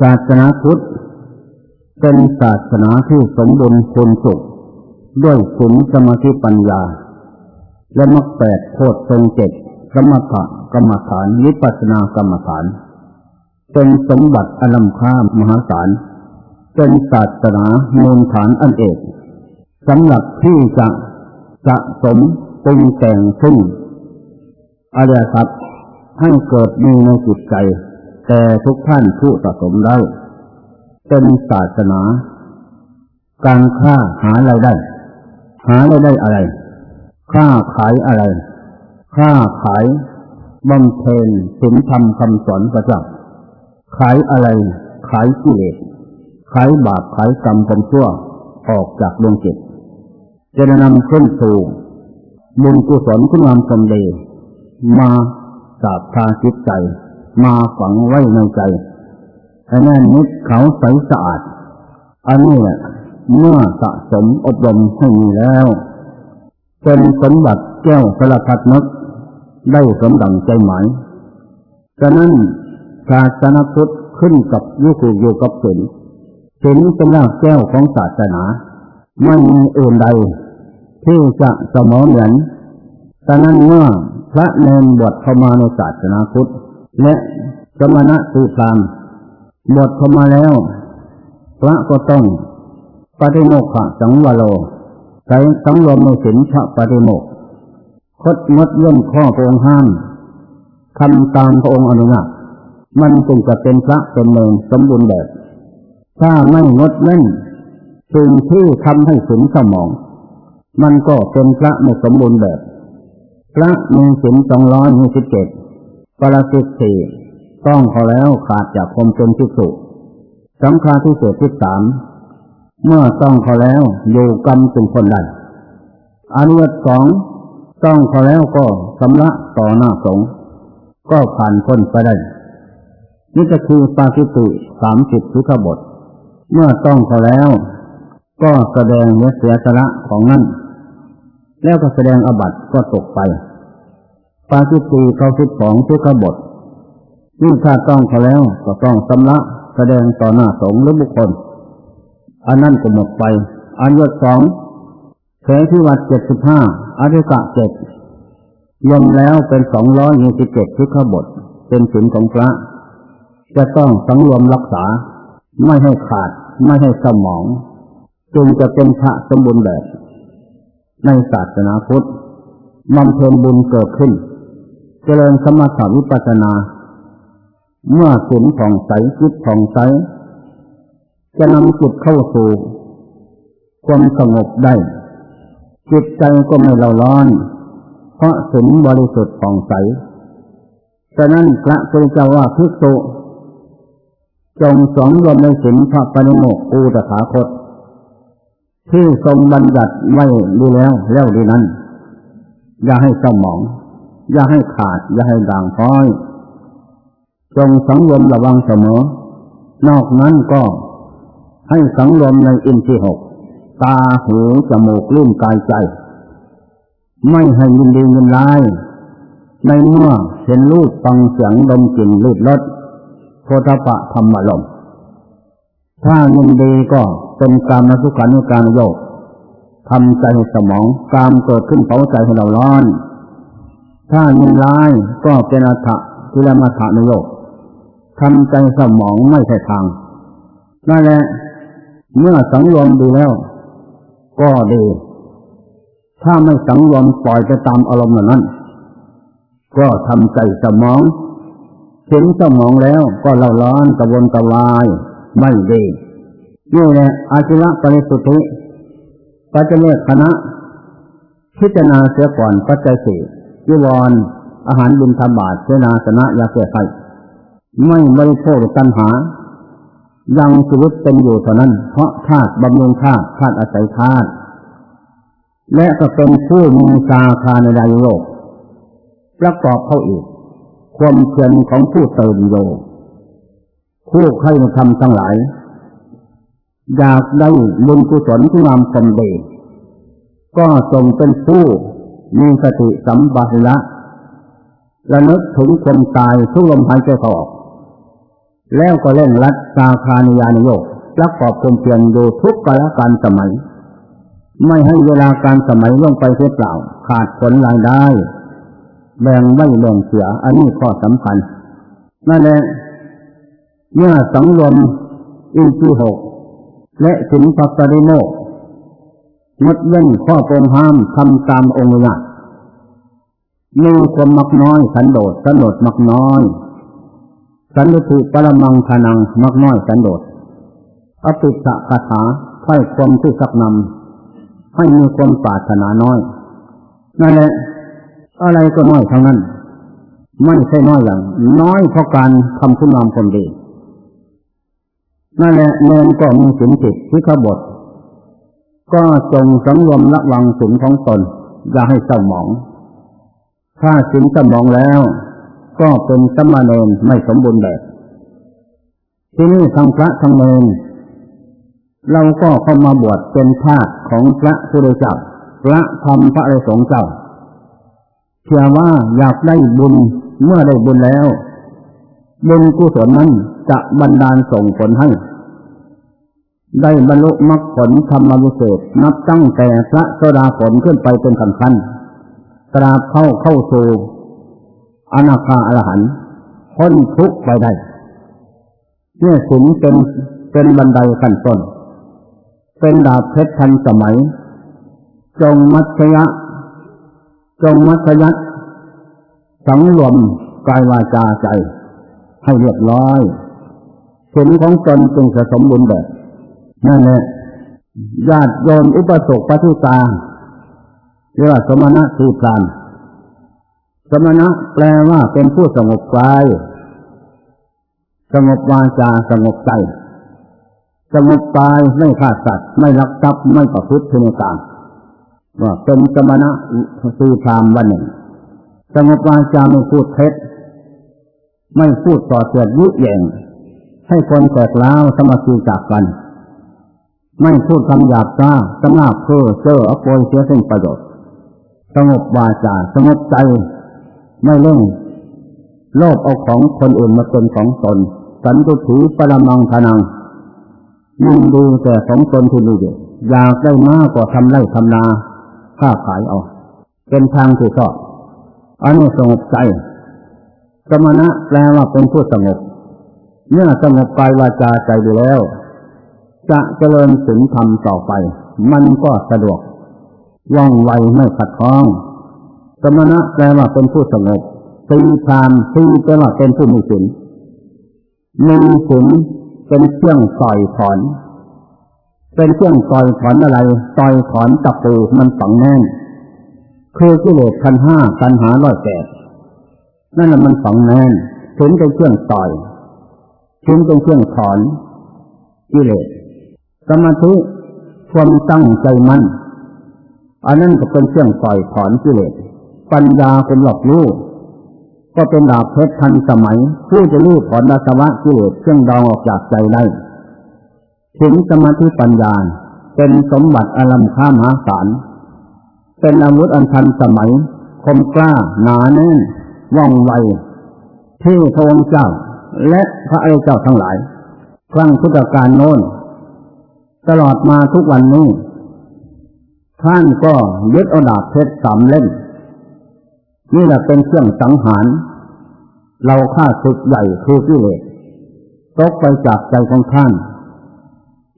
ศาสนาพุทธเป็นศาสนาที่สมบูรณ์คุณสุขด้วยขุนสมาธิปัญญา และมรรคแปดโคตรทรงเจ็ดสมถะกรรมฐานวิปัสสนากรรมฐาน เป็นสมบัติอลัมค่ามหาศาลเป็นศาสนามูลฐานอันเอกสำหรับที่จะสะสมปรุงแต่งขึ้นอะไรครับให้เกิดมีในจิตใจ แต่ทุกท่านผู้สะสมได้เป็นศาสนา การค้าหาเราได้ หาเราได้อะไร ค้าขายอะไร ค้าขายบำเพ็ญศีลธรรมคำสอนพระเจ้าขายอะไร ขายกิเลสขายบาปขายกรรมความชั่วออกจากดวงจิตจะนำขึ้นสู่บุญกุศลคุณงามความดีมาสาบทาจิตใจ มาฝังไว้ในใจให้แน่นนิดเขาใสสะอาด อันนี้แหละเมื่อสะสมอบรมให้มีแล้วเป็นสมบัติแก้วสลัพัดนึกได้สมดังใจหมายฉะนั้นศาสนาพุทธขึ้นกับยุคอยู่กับศีลศีลเป็นรากแก้วของศาสนาไม่มีอื่นใด ที่จะเสมอเหมือนฉะนั้นเมื่อพระเนรบวชเข้ามาในศาสนาพุทธ และสมณะสุพรามบวชเข้ามาแล้ว พระก็ต้องปฏิโมกขะสังวโรใช้สังรวมในศีลพระปฏิโมกคดงดเย่นข้อพระองค์ห้ามทำตามพระองค์อนุญาตมันจึงจะเป็นพระเป็นเนรสมบูรณ์แบบ ถ้าไม่งดเล่นสิ่งที่ทำให้สูงสมอง มันก็เป็นพระไม่สมบูรณ์แบบ พระมีศีลสองร้อยยี่สิบเจ็ด ปรสิตสี่ต้องเขาแล้วขาดจากคมเป็นที่สุสำคัญที่สุดที่สามเมื่อต้องเขาแล้วอยู่กรรมจึงคนใดอนุวัตสองต้องเขาแล้วก็สำละต่อหน้าสงก็ผ่านพ้นไปได้นี่จะคือปาสิติสามสิบทุกบท เมื่อต้องเขาแล้ว ก็แสดงเสียสละของนั่นแล้วก็แสดงอบัตก็ตกไป ปาจิตีเขาคิดของทุกขบทนี่ถ้าต้องเขาแล้วก็ต้องสำละแสดงต่อหน้าสงฆ์หรือบุคคล อันนั้นก็หมดไป อันยศสองเสที่วัดเจ็ดสิบห้าอธิกะเจ็ดยมแล้วเป็นสองร้อยยี่สิบเจ็ดทุกขบท เป็นศีลของพระ จะต้องสังรวมรักษา ไม่ให้ขาด ไม่ให้สมอง จึงจะเป็นพระสมบูรณ์แบบ ในศาสนาพุทธบำเพ็ญบุญเกิดขึ้น เจริญสมถาวิปัสนา เมื่อศีลผ่องใสจิตผ่องใสจะนำจิตเข้าสู่ความสงบได้ จิตใจก็ไม่เล่าร้อน เพราะศีลบริสุทธิ์ผ่องใสฉะนั้นพระพุทธเจ้าว่าภิกษุจงสองรวมในศีลพระปณิโมกอูตถาคต ที่ทรงบัญญัติไว้ดีแล้วแล้วดีนั้น อย่าให้สมอง อย่าให้ขาด อย่าให้ด่างพ้อย จงสังรวมระวังเสมอ นอกนั้นก็ให้สังรวมในอินทรีหก ตา หู จมูก ลิ้น กาย ใจ ไม่ให้ยินดียินร้าย ในเมื่อเห็นรูปฟังเสียงดมกลิ่นลืดรสโพธปะธรรมลมถ้ายินดีก็เป็นการมสุขานุการโยกทำใจสมอง กามเกิดขึ้นเผาใจให้เราร้อน ถ้ายินร้ายก็เป็นอัฐะกิลมัฐานโยกทำใจสมองไม่ใช่ทาง นั่นแหละ เมื่อสังรวมดีแล้ว ก็ดี ถ้าไม่สังรวมปล่อยไปตามอารมณ์นั้น ก็ทำใจสมองถึงสมองแล้วก็เล่าร้อนกระวนกระวาย ไม่ดีนี่แหละอาชีวะปริสุทธิปัจเจกคณะ พิจารณาเสียก่อนปัจจัยสี่ ยิวรอาหารบินธบาตเสนาสนะยาเสียไฟไม่บริโภคตัณหา ยังชีวิตเป็นอยู่เท่านั้น เพราะธาตุบำรุงธาตุธาตุอาศัยธาตุและก็เป็นผู้มีสาคาในดายโลก ประกอบเข้าอีก ความเพียรของผู้เติมโยผู้ใครทำทั้งหลาย อยากได้บุญกุศลที่งามความดีก็ทรงเป็นผู้ มีสติสัมปชัญญะระลึกถึงความตายทุกลมหายใจออก แล้วก็เร่งรัดสาคานิยานโยกประกอบความเพียรอยู่ทุกกาลการสมัย ไม่ให้เวลาการสมัยล่วงไปเสียเปล่า ขาดผลรายได้ แบ่งไม่แบ่งเสีย อันนี้ข้อสำคัญ นั่นแหละเมื่อสังรวมอินทรีหกและสินปัสริโมก งดเว้นข้อปมห้ามทำตามองค์ญาตมีความมักน้อยสันโดษสันโดษมักน้อย สันติปรมังทนังมักน้อยสันโดษอภิสะคาถาไข่ความที่สักนำให้มีความปรารถนาน้อยนั่นแหละอะไรก็น้อยเท่านั้น ไม่ใช่น้อยอย่าง น้อยเพราะการทำคุณงามคนดีนั่นแหละเนนก็มีสินจิตที่ขบท ก็จงสังรวมระวังสินของตนอย่าให้เศร้าหมอง ถ้าสินเศร้าหมองแล้ว ก็เป็นสมณเณรไม่สมบูรณ์แบบ ที่นี่ทั้งพระทั้งเนรเราก็เข้ามาบวชเป็นทาสของพระพุทธเจ้าพระธรรมพระอริสงเจ้าเชื่อว่าอยากได้บุญเมื่อได้บุญแล้วบุญกุศลนั้นจะบันดาลส่งผลให้ ได้บรรลุมรรคผลธรรมวิเศษนับตั้งแต่พระโสดาผลขึ้นไปเป็นขั้นขั้นตราบเข้าเข้าสู่อนาคาอรหันต์พ้นทุกไปได้เนี่ยสินเป็นเป็นบันไดขั้นต้น เป็นดาบเพชรทันสมัย จงมัชยะ จงมัชยัตสังรวมกายวาจาใจ ให้เรียบร้อยศีลของตนจึงจะสมบูรณ์แบบ นั่นแหละญาติโยมอุปสกปฏิตาเรียกว่าสมณะทีพรานสมณะแปลว่าเป็นผู้สงบกายสงบวาจาสงบใจสงบตายไม่ฆ่าสัตว์ไม่ลักทรัพย์ไม่ประพฤติในการว่าเป็นสมณะสีพรามวันหนึ่งสงบวาจาไม่พูดเท็จไม่พูดต่อเสียดยุแยงให้คนแตกล้าวสมาธิจากกัน ไม่พูดคำหยาบจ้าสมาเพ้อเจ้ออโปยเสียสิ้นประโยชน์สงบวาจาสงบใจ ไม่เล่นโลภเอาของคนอื่นมาเป็นของตน สันตุถีปรมังทนังยิ่งดูแต่ของตนที่มีอยู่อยากได้มากกว่าทำไร่ทำนาค้าขายเอา เป็นทางที่ชอบอันนี้สงบใจ สมณะแปลว่าเป็นผู้สงบ เมื่อสงบกายวาจาใจดีแล้ว จะเจริญสิงธรรมต่อไป มันก็สะดวกว่องไวไม่ขัดข้อง สมณะแปลว่าเป็นผู้สงบสีพรามสีแปลว่าเป็นผู้มีสินมีสินเป็นเครื่องต่อยถอน เป็นเครื่องต่อยถอนอะไรต่อยถอนตะปูมันฝังแน่น คือกิเลสพันห้าปัญหาร้อยแปดนั่นแหละมันฝังแน่นถึงเป็นเครื่องต่อยถึงเป็นเครื่องถอนกิเลส สมาธิความตั้งใจมั่นอันนั้นก็เป็นเครื่องต่อยถอนกิเลสปัญญาเป็นหลอกลูกก็เป็นดาบเพชรทันสมัย ผู้จะรู้ถอนอาสวะกิเลสเครื่องดองออกจากใจได้ถึงสมาธิปัญญาเป็นสมบัติอลัมค่ามหาศาลเป็นอาวุธอันทันสมัย คมกล้าหนาแน่นว่องไวที่พระองค์เจ้า และพระอริยเจ้าทั้งหลาย ครั้งพุทธกาลโน้น ตลอดมาทุกวันนี้ ท่านก็ยึดเอาดาบเพชรสามเล่ม นี่แหละเป็นเครื่องสังหาร เราฆ่าศึกใหญ่คือกิเลสตกไปจากใจของท่าน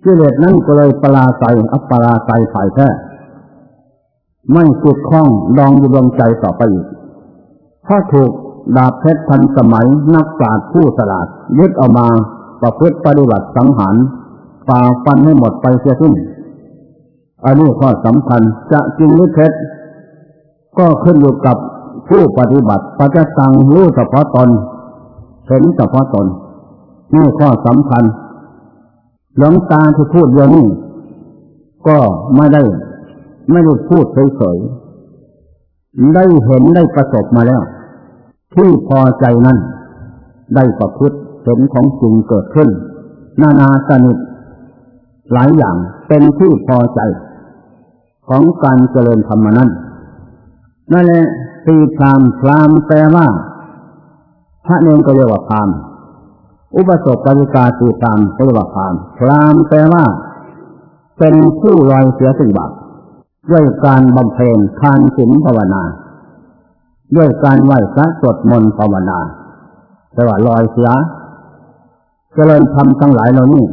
กิเลสนั้นก็เลยปลาใสอัปปราใสฝ่ายแท้ไม่สุดคล้องดองอยู่ดวงใจต่อไปอีกถ้าถูกดาบเพชรทันสมัยนักปราชญ์ผู้สลาดยึดเอามาประพฤติปฏิบัติสังหาร ป่าฟันให้หมดไปเสียสิ้นอันนี้ข้อสำคัญจะจริงหรือเท็จก็ขึ้นอยู่กับผู้ปฏิบัติปัจจังรู้เฉพาะตนเห็นเฉพาะตนนี่ข้อสำคัญหลวงตาที่พูดเยอะนี้ก็ไม่ได้ ไม่ได้พูดเฉยๆได้เห็นได้ประสบมาแล้ว ที่พอใจนั้น ได้ประพฤติเห็นของจริงเกิดขึ้น นานาสนิท หลายอย่างเป็นที่พอใจของการเจริญธรรมนั้นนั่นแหละตีพรามพรามแปลว่า พระเนรก็เรียกว่าพรามอุปสมบริกาสีตามเรียกว่าพรามพรามแปลว่า เป็นผู้ลอยเสียสิ่งบาปด้วยการบำเพ็ญทานศีลภาวนา ด้วยการไหว้พระสวดมนต์ภาวนาแต่ว่าลอยเสียเจริญธรรมทั้งหลายเหล่านี้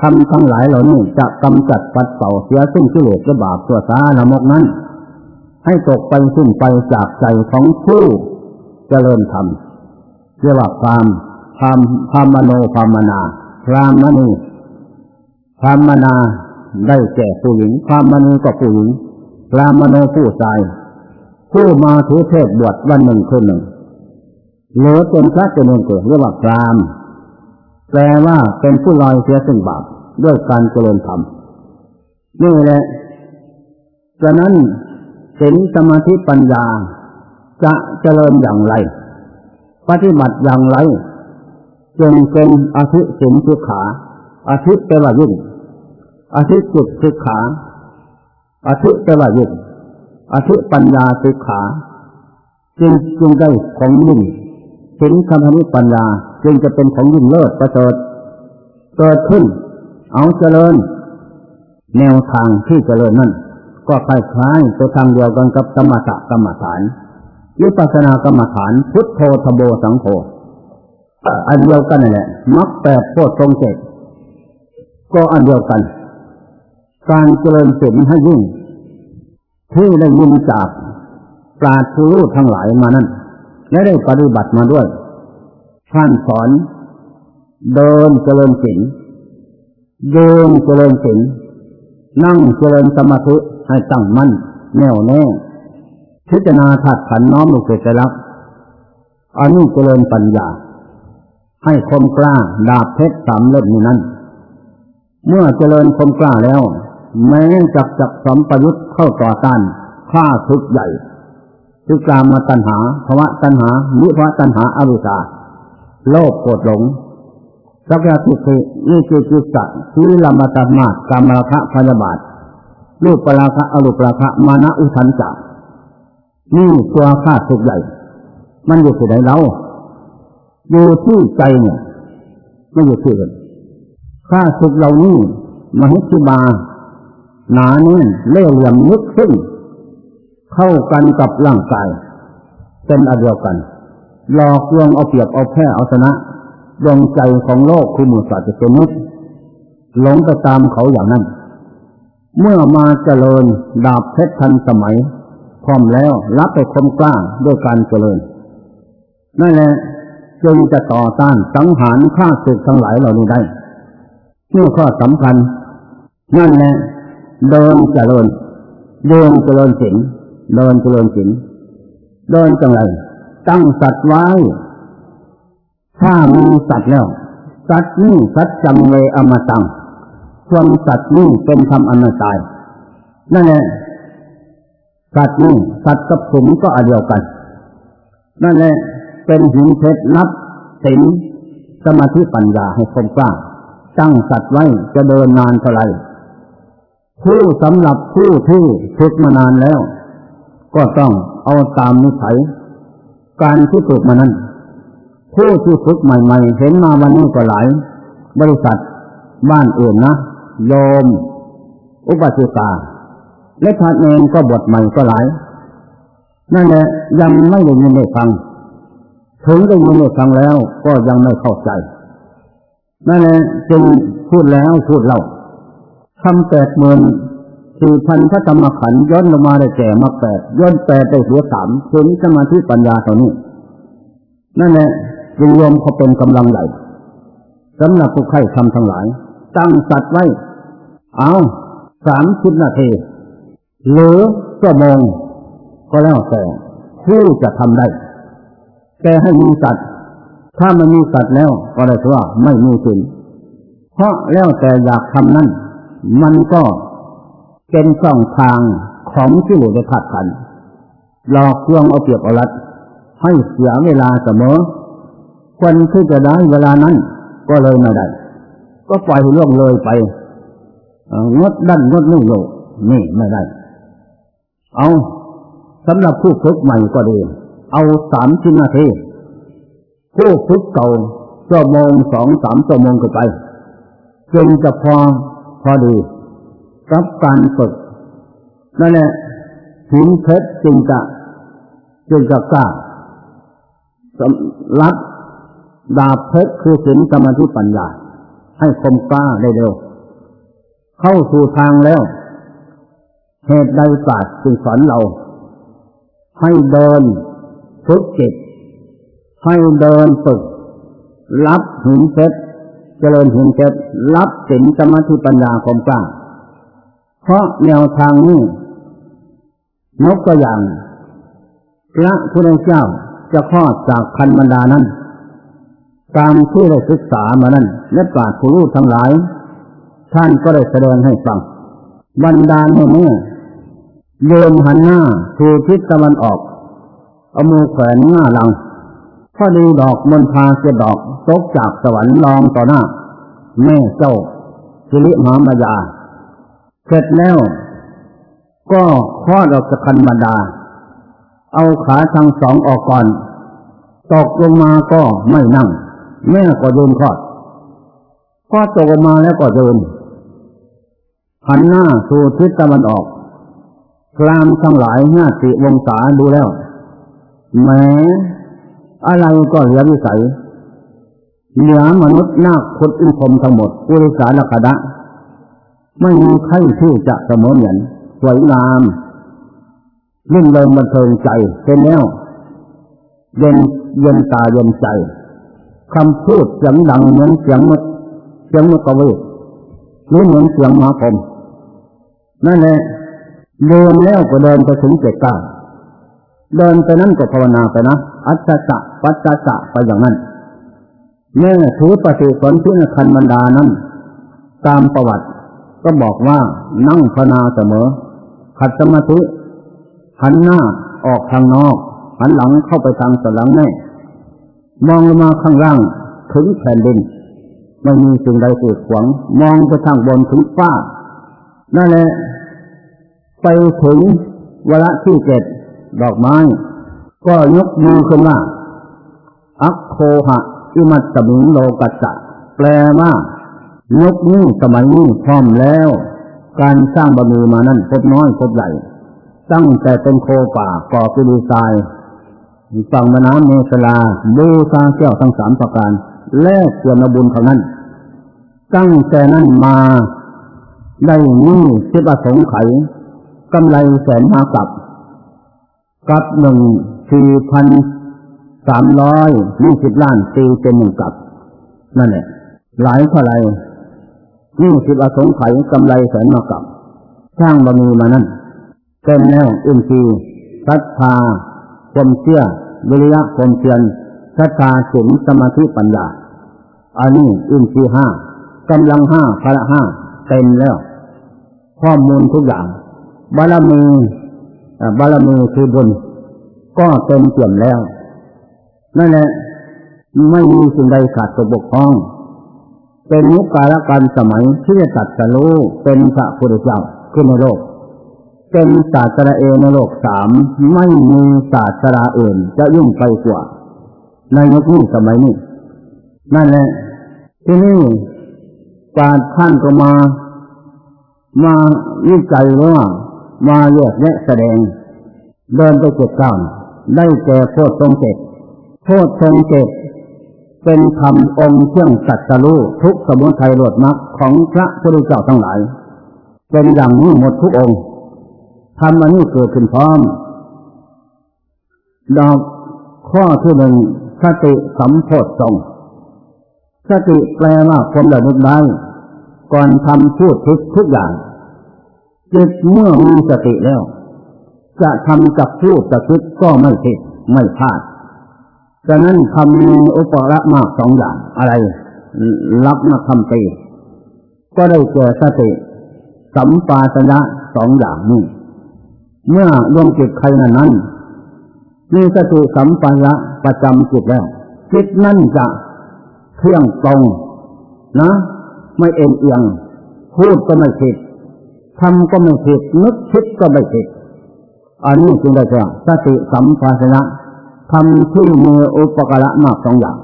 ทำทั้งหลายเหล่านี้จะกำจัดปัดเป่าเสียซึ่งกิเลสและบาปตัวสาละมกนั้น ให้ตกไปสิ้นไปจากใจของผู้เจริญธรรมเรียกว่าความความความมโนความมนาความมณีความมนาได้แก่ผู้หญิง ความมณีก็ผู้หญิงความมโนผู้ชายผู้มาถือเทศบวชวันหนึ่งคืนหนึ่งหรือเป็นพระเจริญเกิดเรียกว่าพราม แปลว่าเป็นผู้ลอยเสียซึ่งบาปด้วยการเจริญธรรมนี่แหละฉะนั้นศีลสมาธิปัญญาจะเจริญอย่างไร ปฏิบัติอย่างไรจึงเป็นอาทิสิงสุขาอาทิแปว่ายิ่งอาทิจุดสุขาอาทิแปว่ายิ่งอาทิปัญญาสุขา จึงจึงได้ของยิ่งศีลคำนิปัญญา จึงจะเป็นของยิ่งเลิศประเสริฐเกิดขึ้น เอาเจริญ แนวทางที่เจริญนั่นก็คล้ายๆตัวทางเดียวกันกับกรรมตะกรรมฐานวิปัสสนากรรมฐานพุทโธทโบสังโฆอันเดียวกันนั่นแหละมักแปดโพชฌงเจ็ดก็อันเดียวกัน การเจริญศีลให้ยิ่ง ที่ได้ยินจากปราชญ์รู้ทั้งหลายมานั้นและได้ปฏิบัติมาด้วย ท่านสอน เดินเจริญศีลเดินเจริญศีลนั่งเจริญสมาธิให้ตั้งมั่น แน่วแน่ พิจารณาถัดขันน้อมลงเกิดลักอันนี้เจริญปัญญา ให้คมกล้าดาบเพชรสามเล่มนี้นั้น เมื่อเจริญคมกล้าแล้ว แม้จักจักสัมปยุตเข้าต่อต้านข้าทุกใหญ่คือกามาตัณหาภวะตัณหามิภวะตัณหาอวิชชา โลภโกรธหลงสักยะทิฏฐินิจิจิตะทีลมตมาตกามราคะพยาบาทรูปปราคะอรูปปราคะมานะอุทันจะนี่ตัวข้าทุกใหญ่ มันอยู่ที่ไหนเราอยู่ที่ใจเนี่ยไม่อยู่ที่อื่นข้าทุกเหล่านี้มหิชิบา หนาเน่นเล่เหลี่ยมนึกซึ่งเข้ากันกับร่างกาย เป็นอันเดียวกัน หลอกลวงเอาเปรียบเอาแพ้เอาชนะดวงใจของโลกคือมุสัตว์เป็นนิดหลงไปตามเขาอย่างนั้น เมื่อมาเจริญดาบเพชรทันสมัย พร้อมแล้วรับไปคมกล้าด้วยการเจริญ นั่นแหละจึงจะต่อต้านสังหารฆ่าศึกทั้งหลายเหล่านี้ได้นี่ข้อสำคัญ นั่นแหละเดินเจริญเดินเจริญศีลเดินเจริญศีลเดินจังไร ตั้งสัตว์ไว้ ถ้ามีสัตว์แล้ว สัตว์นี้สัตว์จำเลยอมตังส่วนสัตว์นี้เป็นธรรมอมตายนั่นแหละสัตว์นี้สัตว์กับผมก็อันเดียวกัน นั่นแหละเป็นหินเพชรนับศีลสมาธิปัญญาให้คมกล้าตั้งสัตว์ไว้จะเดินนานเท่าไรผู้สำหรับผู้ที่ฝึกมานานแล้ว ก็ต้องเอาตามนิสัย การที่ฝึกมานั้นผู้ที่ฝึกใหม่ ๆ เห็นมาวันนี้ก็หลาย บริษัท บ้านอื่นนะโยม อุปสิกาและพระเองก็บทใหม่ก็หลาย นั่นแหละยังไม่ได้ยินได้ฟัง ถึงได้ยินได้ฟังแล้วก็ยังไม่เข้าใจ นั่นแหละจึงพูดแล้วพูดเล่าทำแปดหมื่น สี่พันพระธรรมขันย้อนลงมาได้แก่มาแปดย้อนแปดได้หัวสามถึงสมาธิปัญญาตัวนี้นั่นแหละจึงรวมเขาเป็นกำลังใหญ่สำหรับผู้ใครทำทั้งหลาย ตั้งสัตว์ไว้ เอาสามสิบนาทีหรือชั่วโมงก็แล้วแต่ผู้จะทำได้ แต่ให้มีสัตว์ถ้ามันมีสัตว์แล้วก็ได้ว่าไม่มีสิ่งเพราะแล้วแต่อยากทำนั่นมันก็ เป็นช่องทางของที่หลือในขาดขันหลอกลวงเอาเปรียบเอารัดให้เสียเวลาเสมอคนที่จะได้เวลานั้น ก็เลยไม่ได้ ก็ปล่อยล่วงเลยไปงดดันงดนี่โลนี่ไม่ได้ เอาสำหรับผู้ฝึกใหม่ก็ดี เอาสามชิ้นนาทีผู้ฝึกเก่าชั่วโมงสองสามชั่วโมงขึ้นไปจึงจะพอพอดี กับการฝึกนั่นแหละหินเพชรจึงจะจึงจะกล้าสำรับดาบเพชรคือศีลสมาธิปัญญา ให้คมกล้าได้เร็ว เข้าสู่ทางแล้ว เหตุใดศาสตร์จึงสอนเรา ให้เดินฝึกจิต ให้เดินฝึก รับหินเพชรเจริญหินเพชรรับศีลสมาธิปัญญาคมกล้า ราะแนวทางนี้นกตัวอย่าง พระพุทธเจ้าจะคลอดจากคันบรรดานั้น ตามที่ได้ศึกษามานั้นและปราชญ์ผู้รู้ทั้งหลาย ท่านก็ได้แสดงให้ฟังบรรดาเมื่อโยมหันหน้าสู่ทิศตะวันออกเอามือแขวนหน้าหลังพอดีดอกมณฑาเจดอกตกจากสวรรค์ลองต่อหน้า แม่เจ้าสิริมามายา เสร็จแล้ว ก็คลอดออกจากคันบรรดา เอาขาทั้งสองออกก่อน ตกลงมาก็ไม่นั่ง แม่ก็ยืนคลอดพอตกลงมาแล้วก็ยืนหันหน้าสู่ทิศตะวันออกกลามทั้งหลายห้าสิวงศาดูแล้ว แม้อะไรก็เหลือวิสัย เหนือมนุษย์นาคคนอินพรมทั้งหมดอุริสาลคดะ ไม่มีใครที่จะเสมอเหมือนสวยงามลื่นเริงบันเทิงใจเป็นแล้วเย็นเย็นตาเย็นใจคำพูดเสียงดังเหมือนเสียงมดเสียงมดกวีหรือเหมือนเสียงมหาคมนั่นแหละเดินแล้วก็เดินไปถึงเจ็ดก้าเดินไปนั้นก็ภาวนาไปนะอัจฉะปัจจะไปอย่างนั้นแม่ถือปฏิสนธิคันบรรดานั้น ตามประวัติ ก็บอกว่านั่งภาวนาเสมอ ขัดสมาธิหันหน้าออกทางนอก หันหลังเข้าไปทางสลังแน่มองลงมาข้างล่างถึงแผ่นดินไม่มีสิ่งใดกีดขวางมองไปทางบนถึงฟ้า นั่นแหละไปถึงวละที่เจ็ดดอกไม้ ก็ยกมือขึ้นว่าอักโคหะอิมัตตมิโลกัสสะแปลว่า ยกนี้สมัยนี้พร้อมแล้ว การสร้างบารมีมานั้นพบน้อยพบใหญ่ ตั้งแต่เป็นโคป่าก่อปิดีทรายฝั่งแม่น้ำเมสลาบูซาเก้าทั้งสามประการ แลกเกี่ยวบุญเท่านั้น ตั้งแต่นั้นมาได้นี้สิบสงไขกำไรแสนห้ากับกับหนึ่งสี่พันสามร้อยยี่สิบล้านตีเป็นหนึ่งกับ นั่นแหละหลายเท่าไร ยี่สิบอสงไขยกำไรแสนมากับสร้างบะมีมานั่นเต็มแน่อินทรีย์ศรัทธาความเชื่อวิริยะความเพียรศรัทธาศีลสมาธิปัญญาอันนี้อินทรีห้ากำลังห้าพละห้าเต็มแล้ว ข้อมูลทุกอย่าง บารมีบารมีคือบุญก็เต็มเปี่ยมแล้ว นั่นแหละไม่มีสิ่งใดขาดตกบกพร่อง เป็นยุคกาลการสมัยที่จะตัดสรู้เป็นพระพุทธเจ้าขึ้นในโลกเป็นศาสตราเอในโลกสามไม่มีศาสตราอื่นจะยุ่งไปกว่า ในยุคนี้สมัยนี้ นั่นแหละ ที่นี่ปาดท่านก็มา มาวิจัยว่ามาแยกแยะแสดง เดินไปเจ็ดก้าวได้แก่โพธทรงเจ็ดโพธทรงเจ็ด เป็นคำองค์เครื่องสัตรู้ทุกสมุทัยโลดมรรคของพระพุทธเจ้าทั้งหลาย เป็นอย่างนี้หมดทุกองค์ทำอันนี้เกิดขึ้นพร้อมดอกข้อที่หนึ่งสติสัมโพธทรงสติแปลว่าความระลึกได้ก่อนทำพูดทุกทุกอย่างจิตเมื่อมีสติแล้ว จะทำจับพูดจะคิดก็ไม่ผิดไม่พลาด ฉะนั้นคำมีอุประมากสองอย่างอะไร รับมาคำตีก็ได้เจอสติ สัมปาสยะสองอย่างนี้เมื่อดวงจิตใครนั้นนั้นมีสติสัมปชัญญะประจำจิตแล้วจิตนั่นจะเที่ยงตรงนะ ไม่เอ็นเอียงพูดก็ไม่ผิดทำก็ไม่ผิดนึกคิดก็ไม่ผิดอันนี้จึงได้แก่สติสัมปชัญญะ ทำที่มีอุปการะมากสองอย่าง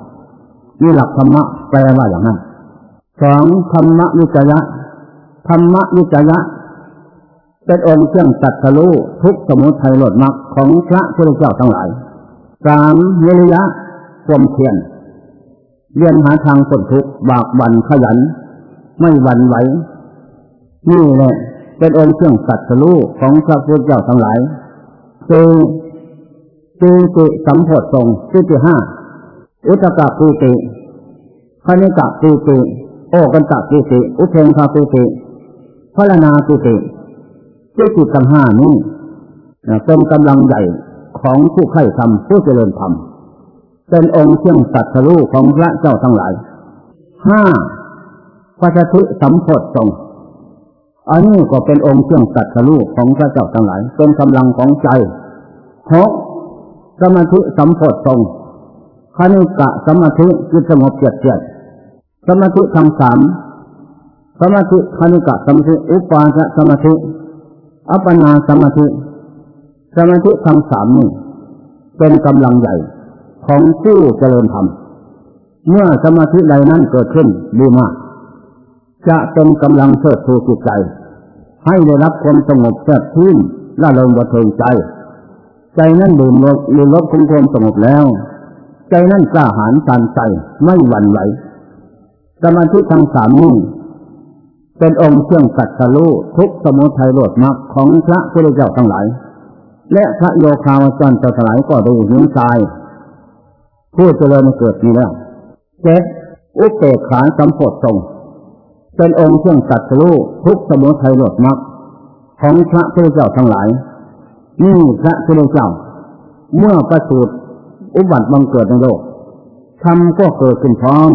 นี่หลักธรรมะแปลว่าอย่างนั้นสองธรรมะวิจยะธรรมะวิจยะเป็นองค์เครื่องตัดทะลุทุกสมุทัยหลดมรรคของพระพุทธเจ้าทั้งหลายสามวิริยะความเพียรเรียนหาทางพ้นทุกข์บากบันขยัน ไม่หวั่นไหวนี่แหละเป็นองค์เครื่องตัดทะลุของพระพุทธเจ้าทั้งหลายคือ ปีติสัมโพธทรงที่ที่ห้าอุตกะปีติคณิกะปีติโอกันตะปีติ อุเพงคาปีติพลนาปีติเจ้าจิตทั้งห้านี้เป็นกำลังใหญ่ของผู้ไข่ทำผู้เจริญธรรมเป็นองค์เชื่องสัตว์ทะลุของพระเจ้าทั้งหลายห้าปัจจุสัมโพธทรงอันนี้ก็เป็นองค์เครื่องตัดทะลุของพระเจ้าทั้งหลายเป็นกำลังของใจหก สมาธิสัมโพธทรงคณิกะสมาธิจิตสงบเจียดเจียดสมาธิทั้งสามสมาธิคณิกะสมาธิอุปาสสมาธิอัปปนาสมาธิสมาธิทั้งสามนี้เป็นกำลังใหญ่ของผู้เจริญธรรม เมื่อสมาธิใดนั้นเกิดขึ้นดีมาก จะเป็นกำลังเชิดชูจิตใจ ให้ได้รับความสงบแทบพื้นละลงบะเทิงใจ ใจนั้นดื่มลบลืมลบคุ้มความสงบแล้ว ใจนั้นกล้าหาญตันใจไม่หวั่นไหวสมาธิทั้งสามนี้เป็นองค์เครื่องสัตว์ลูทุกสมุทัยโลดมรรคของพระพุทธเจ้าทั้งหลาย และพระโยคาวจรเจ้าทั้งหลายก็ดูหิ้งใจผู้เจริญเกิดมีแล้วเจ็ดอุเบกขาสัมโพธทรงเป็นองค์เครื่องสัตว์ลูทุกสมุทัยโลดมรรคของพระพุทธเจ้าทั้งหลาย นี่พระพุทธเจ้า เมื่อประสูติอุบัติบังเกิดในโลกทำก็เกิดขึ้นพร้อม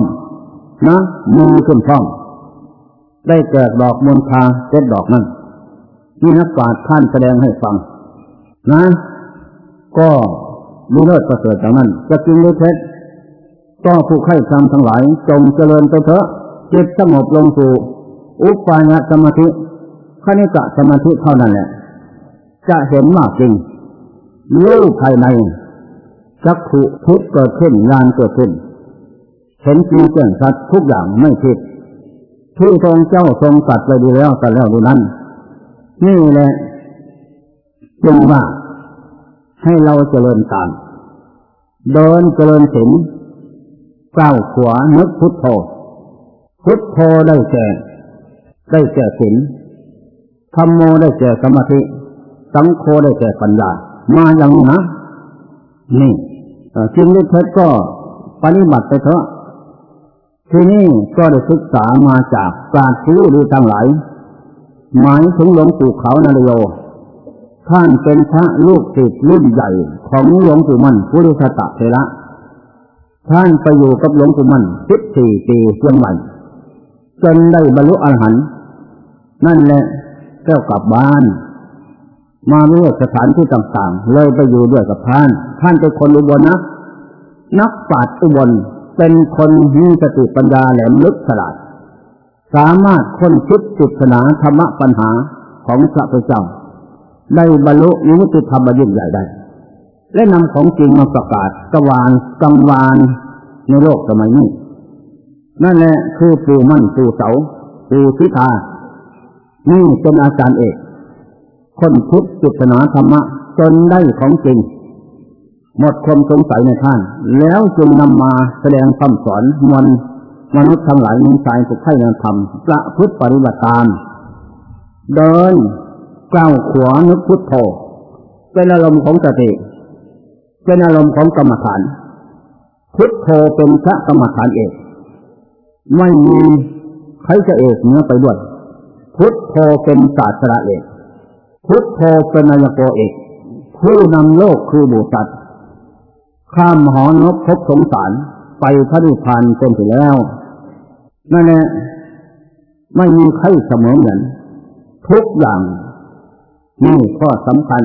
นะมือขึ้นพร้อมได้เกิดดอกมณฑาเจ็ดดอกนั้นที่นักปราชญ์ท่านแสดงให้ฟัง นะ ก็มีเลิศประเสริฐจากนั้น จะจริงหรือเท็จก็ผู้ไข้ทำทั้งหลาย จงเจริญไปเถอะจิตสงบลงสู่ อุปายสมาธิขณิกะสมาธิเท่านั้นแหละ จะเห็นว่าจริงรู้ภายในจักขุทุกเกิดขึ้นงานเกิดขึ้น เห็นจริงเจ่งชัดทุกอย่างไม่ผิดที่ทรงเจ้าทรงสัตว์ไปดีแล้วแต่แล้วดูนั้น นี่แหละจึงว่าให้เราเจริญตามเดินเจริญสิงก้าวขวานึกพุทโธพุทโธได้แก่ได้แก่สิงธรรมโมได้แก่สมาธิ สังโฆได้แก่ปัญญา มาอย่างนี้นะนี่จิงนี้เท็จก็ปฏิบัติไปเถอะทีนี้ก็ได้ศึกษามาจากปราชญ์ผู้รู้ทั้งหลายหมายถึงหลวงปู่เขานารโยท่านเป็นพระลูกศิษย์รุ่นใหญ่ของหลวงปู่มั่นพุทธตะเทระท่านไปอยู่กับหลวงปู่มั่นสิบสี่ปีเชียงใหม่จนได้บรรลุอรหันต์นั่นแหละเจ้ากลับบ้าน มาเลือกสถานที่ต่างๆ เลยไปอยู่ด้วยกับท่าน ท่านเป็นคนอุบลนะนักปราชญ์อุบลเป็นคนมีสติปัญญาแหลมลึกฉลาด สามารถค้นคิดจิตนาธรรมปัญหาของพระพุทธเจ้าได้บรรลุนิพพานยิ่งใหญ่ได้ และนำของจริงมาประกาศกวานกังวานในโลกสมัยนี้ นั่นแหละคือปูมั่นปูเสาปูพิธานี่เป็นอาจารย์เอก ค้นคิดจิตนาธรรมะจนได้ของจริง หมดความสงสัยในท่าน แล้วจึงนำมาแสดงคำสอนมวลมนุษย์ทั้งหลายมีใจสุขให้นธรรมประพฤติปฏิบัติตามเดินก้าวขวานึกพุทโธเป็นอารมณ์ของสติเป็นอารมณ์ของกรรมฐาน พุทโธเป็นพระกรรมฐานเอกไม่มีใครจะเอกเนื้อไปด้วย พุทโธเป็นศาสตราเอก พุทโธเป็นนายโกเอกผู้นำโลกคือบุตรข้ามหอนกพบสงสารไปพระนิพพานเป็นไปแล้ว นั่นแหละไม่มีใครเสมอเหมือนทุกอย่างนี่ข้อสำคัญ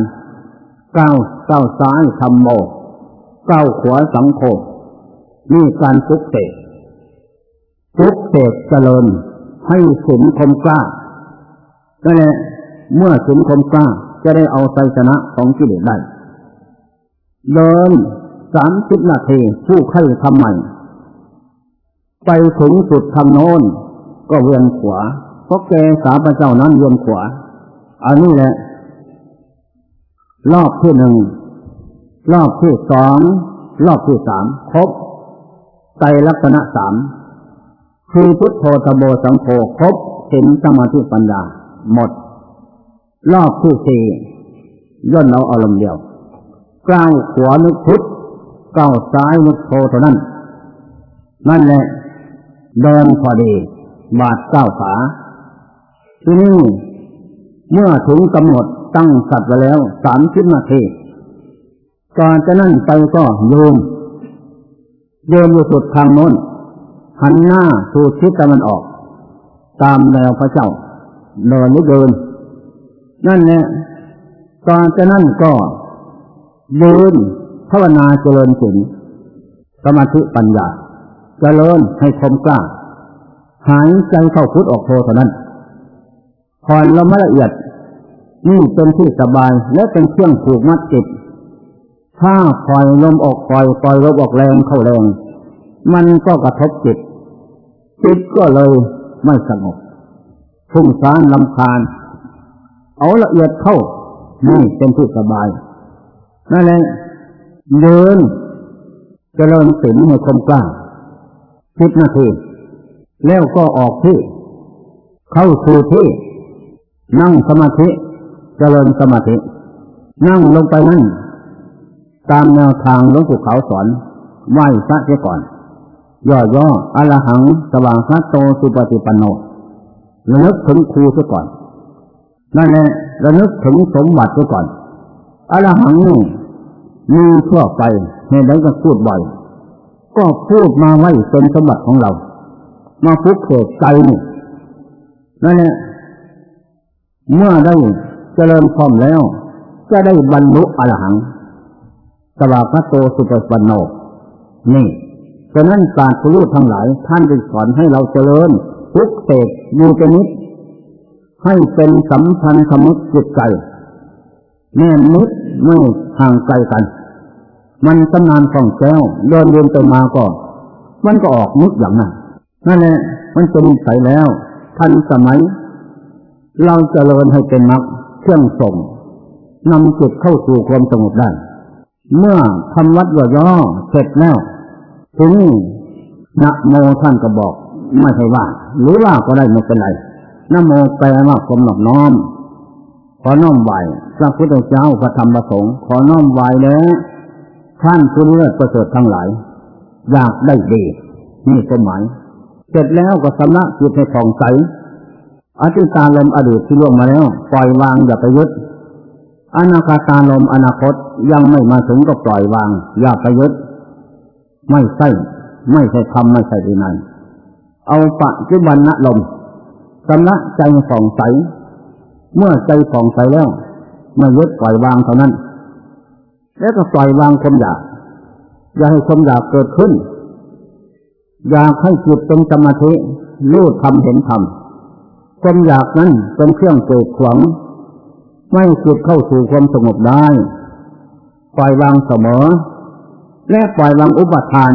ก้าวก้าวซ้ายทำโมก้าวขวาสังโฆนี่การฟุกเสกฟุกเสกเจริญให้สุนคมกล้านั่นแหละ เมื่อสุนคมกล้าจะได้เอาใจชนะของกิเลสได้เดินสามสิบนาทีผู้ไข้ทำใหม่ ไปถึงจุดทำโน้นก็เวียนขวา เพราะแกสาพระเจ้านั้นเวียนขวา อันนี้แหละ รอบที่หนึ่ง รอบที่สอง รอบที่สามครบใจลักษณะสามคือพุทโธตโบสังโฆครบสินสมาธิปัญญาหมด รอบที่สี่ย่นเอาอารมณ์เดียวก้าวขวานึกพุทธก้าวซ้ายนึกโธเท่านั้น นั่นแหละเดินพอดี บาดก้าวขาที่นี่เมื่อถึงกำหนดตั้งสัตว์ไว้แล้วสามสิบนาทีก่อนจะนั่นไปก็โยืนเดินอยู่สุดทางโน้นหันหน้าสู่ทิศตะวันออก ตามแนวพระเจ้าเดินหรือเดิน นั่นแหละก่อนจะนั่นก็ยืนภาวนาเจริญสิงสมาธิปัญญาเจริญให้คมกล้า หายใจเข้าพุทออกโทเท่านั้นผ่อนลมละเอียดนี่เป็นที่สบายและเป็นเครื่องผูกมัดจิตถ้าปล่อยลมออกปล่อยปล่อยลมออกแรงเข้าแรง มันก็กระทบจิตจิตก็เลยไม่สงบฟุ้งซ่านลำคาญ เอาละเอียดเข้านี่เป็นที่สบายนั่นแหละเดินเจริญสินให้คมกล้าสิบนาที แล้วก็ออกที่ เข้าสู่ที่ นั่งสมาธิเจริญสมาธิ นั่งลงไปนั่งตามแนวทางหลวงปู่เขาสอนไหว้พระเสียก่อน ย่อย่ออรหัง สว่างพระโตสุปฏิปันโนระลึกถึงครูเสียก่อน นั่นแหละระลึกถึงสมบัติก่อนอรหังนี่มีทั่วไปเหตุใดก็พูดบ่อย ก็พูดมาไว้เป็นสมบัติของเรา มาฟุกเสกใจนี่นั่นแหละเมื่อได้เจริญพร้อมแล้ว จะได้บรรลุอรหังสวากโตสุปปันโน นี่ฉะนั้นศาสตร์รู้ทั้งหลายท่านได้สอนให้เราเจริญทุกเศษมูจนิด ให้เป็นสัมพันธ์สมุติจิตใจแน่นิดไม่ห่างไกลกัน มันตำนานของแก้วเดินเดินไปมาก็ มันก็ออกนิดอย่างนั้นนั่นแหละมันจะมีใสแล้วทันสมัย เราจเจริญให้เป็นมรรคเครื่องส่งนำจิตเข้าสู่ความสงบได้ เมื่อทำวัดย่อเสร็จแล้วถึงนะโมท่านก็บอกไม่ใช่ว่า หรือว่าก็ได้ไม่เป็นไร นโมแปลว่าความหนอบน้อม ขอน้อมไหวพระพุทธเจ้าพระธรรมพระสงฆ์ขอน้อมไหวแล้วท่านผู้เลือดประเสริฐทั้งหลาย อยากได้ดีนี่ความหมายเสร็จแล้วก็สำนักจิตให้ผ่องใสอธิตาลมอดีตที่ล่วงมาแล้ว ปล่อยวางอย่าไปยึดอนาคตาลมอนาคตยังไม่มาถึงก็ปล่อยวาง อย่าไปยึดไม่ใช่ไม่ใช่ทำไม่ใช่ดีนันเอาปัจจุบันณลม สำนักใจส่องใส เมื่อใจส่องใสแล้วไม่ยึดปล่อยวางเท่านั้น แล้วก็ปล่อยวางความอยาก อย่าให้ความอยากเกิดขึ้น อยากให้จิตเป็นสมาธิรู้ทำเห็นทำความอยากนั้นเป็นเครื่องเกิดขวางไม่จิตเข้าสู่ความสงบได้ ปล่อยวางเสมอ และปล่อยวางอุปทาน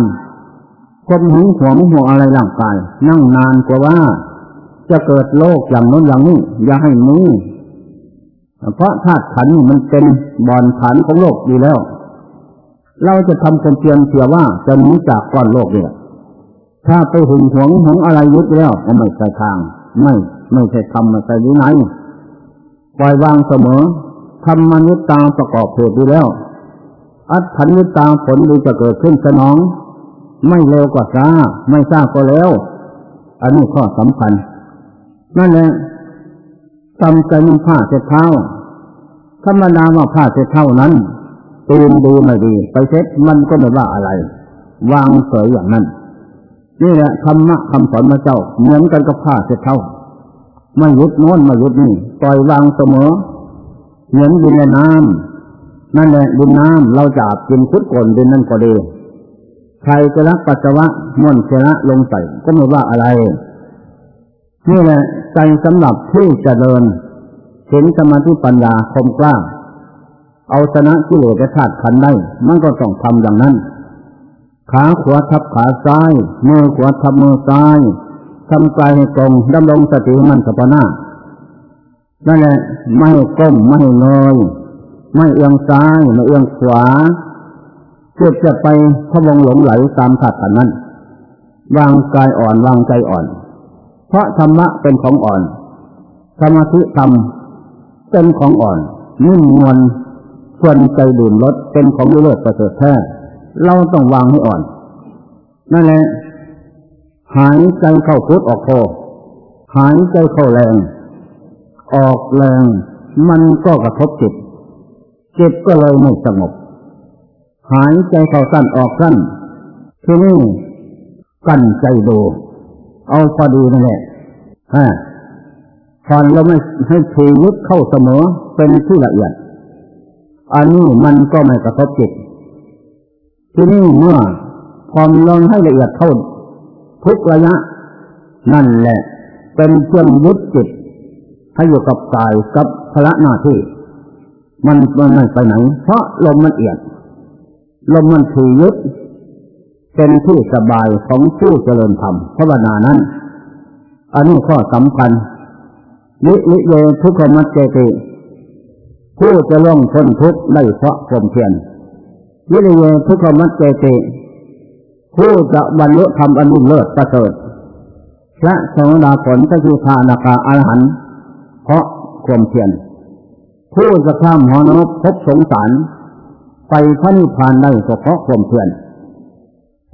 ความหึงหวงห่วงอะไรร่างกาย นั่งนานกว่าว่า จะเกิดโรคอย่างน้นอย่างนี้อย่าให้มีเพราะธาตุขันมันเป็นบ่อนฐานของโลกอยู่แล้ว เราจะทำความเพียรเสียว่าจะหนีจากก้อนโลกเนี่ยถ้าไปหึงหวงหวงอะไรยึดแล้วก็ไม่ใช่ทาง ไม่ไม่ใช่ทำไม่ใช่วินัยปล่อยวางเสมอทำมนุษย์ตาประกอบเหตุดีแล้ว อัตถันิตาผลดีจะเกิดขึ้นสนอง ไม่เร็วกว่าช้าไม่ช้าก็เร็วอันนี้ข้อสำคัญ นั่นแหละทำใจมันผ้าเช็ดเท้าธรรมดาว่าผ้าเช็ดเท้านั้นตีนดีไม่ดีไปเช็ดมันก็ไม่ว่าอะไร วางเสยอย่างนั้น นี่แหละธรรมะคำสอนพระเจ้า เหมือนกันกับผ้าเช็ดเท้าไม่ยุดโน้นไม่ยุดนี่ปล่อยวางเสมอ เหมือนดินในน้ำนั่นแหละดินน้ำเราจะกินพุทธกลดินนั่นก็ดีใครจะรักปัสสาวะม่วนเชนะลงใส่ก็ไม่ว่าอะไร นี่แหละใจสำหรับที่จะเดินเห็นสมาธิปัญญาคมกล้า เอาชนะกิเลสธาตุขันได้ มันก็ต้องทำอย่างนั้น ขาขวาทับขาซ้าย มือขวาทับมือซ้ายทำกายให้ตรงดำรงสติมันกับหน้านั่นแหละไม่ก้มไม่เงยไม่เอียงซ้ายไม่เอียงขวาเพื่อจะไปพะวงหลงไหลตามขัดขันนั้นวางกายอ่อนวางใจอ่อน เพราะธรรมะเป็นของอ่อนสมาธิธรรมเป็นของอ่อนนิ่มนวลส่วนใจดื่มรสเป็นของเลิศประเสริฐแท้เราต้องวางให้อ่อน นั่นแหละหายใจเข้าพุทออกโทหายใจเข้าแรง ออกแรง มันก็กระทบจิตจิตก็เลยไม่สงบ หายใจเข้าสั้นออกสั้นที่นี่กั้นใจดู เอาพอดีนั่นแหละฮะผ่อนเราไม่ให้ทียึดเข้าเสมอเป็นที่ละเอียด อันนี้มันก็ไม่กระทบจิตที่นี่เมื่อผ่อนลงให้ละเอียดเข้าทุกระยะ นั่นแหละ เป็นเครื่องยึดจิตให้อยู่กับกายกับพระหน้าที่ มันมันไม่ไปไหน เพราะลมมันเอียด ลมมันถือยึด เป็นที่สบายของผู้เจริญธรรมภาวนานั้น อันนี้ข้อสำคัญนินิเยทุกขมัจเจติผู้จะล่องพ้นทุกข์ได้เพราะความเพียรนิริเยทุกขมัจเจติผู้จะบรรลุธรรมอันลุ่งเลิศประเสริฐพระสงดาผลก็คือทานาคาอรหันเพราะความเพียรผู้จะข้ามหอนรกพบสงสาร ไปพระนิพพานได้เพราะความเพียร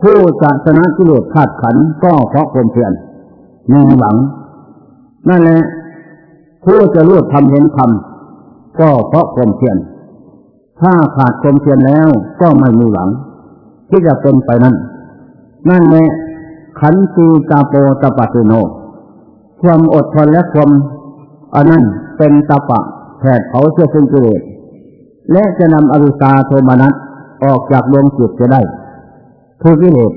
ผู้จะชนะกิเลสขาดขันก็เพราะความเพียรมีหวัง นั่นแหละผู้จะรู้ทำเห็นธรรมก็เพราะความเพียรถ้าขาดความเพียรแล้วก็ไม่มีหวัง ที่จะเป็นไปนั้น นั่นแหละขันตีตาโปตปะตุโน ความอดทนและความอันนั้นเป็นตาปะแผดเผาเชื่อซึ่งกิเลสและจะนำอริสาโทมนัสออกจากดวงจิตจะได้ ทุกิเลส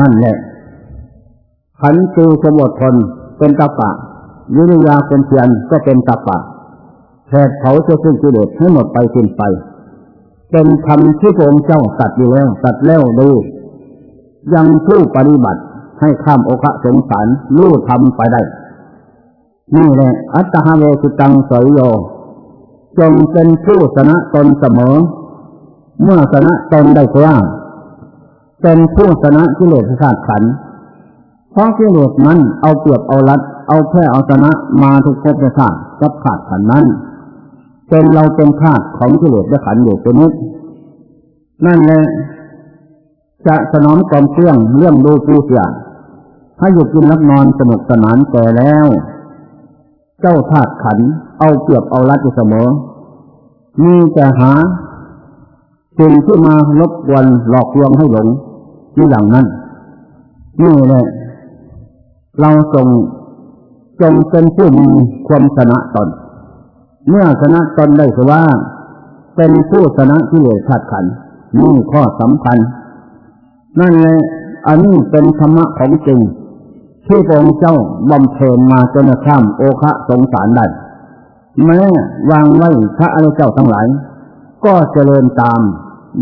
นั่นแหละขันตีสมอดทนเป็นตาปะยุริยาเป็นเพียนก็เป็นตาปะแผดเผาเชื่อซึ่งกิเลสให้หมดไปสิ้นไป เป็นคำที่พระองค์เจ้าตัดอยู่แล้วตัดแล้วดูยังผู้ปฏิบัติให้ข้ามโอคะสงสารรู้ทำไปได้ นี่แหละอัตตาเวสุตังสยโย จงเป็นผู้ชนะตนเสมอ เมื่อชนะตนได้กล้า เป็นผู้ชนะกิเลสขาดขันเพราะกิเลสนั้นเอาเปรียบเอารัด เอาแค่เอาชนะมาทุกภพในชาติกับขาดขันนั้นเป็นเราเป็นขาดของกิเลสและขันอยู่เป็นนิดนั่นแหละจะสนองความเครื่องเรื่องดูปูเสียให้อยู่กินรับนอนสนุกสนานแต่แล้ว เจ้าธาตุขันเอาเปรียบเอารัดอยู่เสมอ มีแต่หาสิ่งที่มาลบกวนหลอกลวงให้หลง ที่อย่างนั้นนี่แหละเราจงจงเป็นผู้มีความชนะตน เมื่อชนะตนได้คือว่า เป็นผู้ชนะที่เหลือขาดขันนี่ข้อสำคัญ นั่นแหละอันนี้เป็นธรรมะของจริง ที่พระองค์เจ้าบำเพ็ญมาจนข้ามโอคะสงสารได้แม้วางไว้พระอริยเจ้าทั้งหลาย ก็เจริญตาม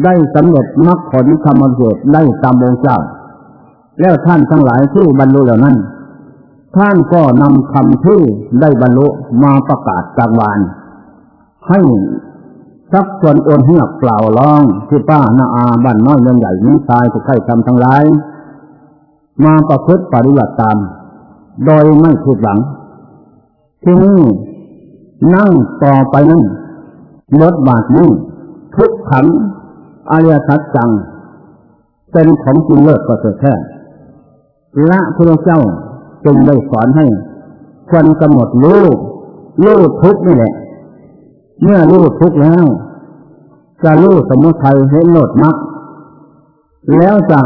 ได้สำเร็จมรรคผลธรรมเกิดได้ตามองค์เจ้า แล้วท่านทั้งหลายที่บรรลุเหล่านั้น ท่านก็นำคำที่ได้บรรลุมาประกาศกลางวาน ให้สักส่วนโอนเหียกเปล่าร้องที่ป้านาอาบ้านน้อยเมืองใหญ่นิ้ทรายทุกใครทำทั้งหลาย มาประพฤติปฏิบัติตาม โดยไม่ผิดหวัง ที่นี่นั่งต่อไปนั่นลดบาทนี้ทุกขัง อริยสัจจัง เป็นของจริงเลิศก็เสแท้ละพระเจ้าจึงได้สอนให้ควรกำหนดรู้รู้ทุกนี่แหละ เมื่อรู้ทุกแล้ว จะรู้สมุทัยเห็นโลดมรรคแล้วจะ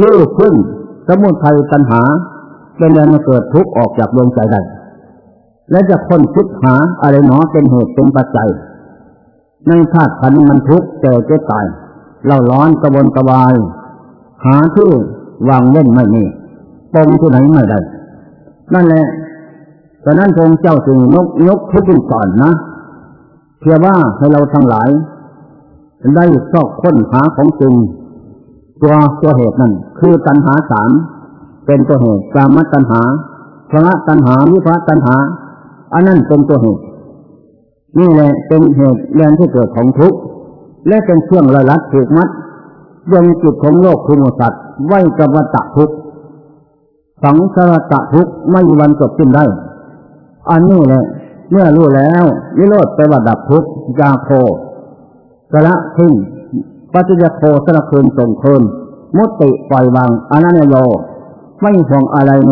รู้ขึ้นสมุทัยตัณหาเป็นแรงเกิดทุกข์ออกจากดวงใจได้และจะค้นคิดหาอะไรหนอเป็นเหตุเป็นปัจจัย ในธาตุขันมันทุกข์แต่เจ็บตาย เราร้อนกระวนกระวาย หาที่วางเล่นไม่มีปมที่ไหนไม่ได้ นั่นแหละฉะนั้นพงเจ้าจึงยกยกทุกข์ก่อนนะเพื่อว่าให้เราทั้งหลาย ได้ชอบค้นหาของจริงตัวตัวเหตุนั่นคือตัณหาสามเป็นตัวเหตุกามตัณหาภระตัณหาวิภะตัณหา อันนั้นเป็นตัวเหตุ นี่แหละเป็นเหตุแรงที่เกิดของทุกข์ และเป็นเครื่องระลัดถูกมัดยังจิตของโลกคือมสัตว์ไว้กับวัฏทุกสังสารตะทุกไม่มีวันจบสิ้นได้ อันนี้แหละเมื่อรู้แล้วนิโรธไปวัดับทุกยาโคสละทิ้งปัจจโคสละคืนส่งคืนมุติปล่อยวางอนันโยไม่ห่วงอะไรใน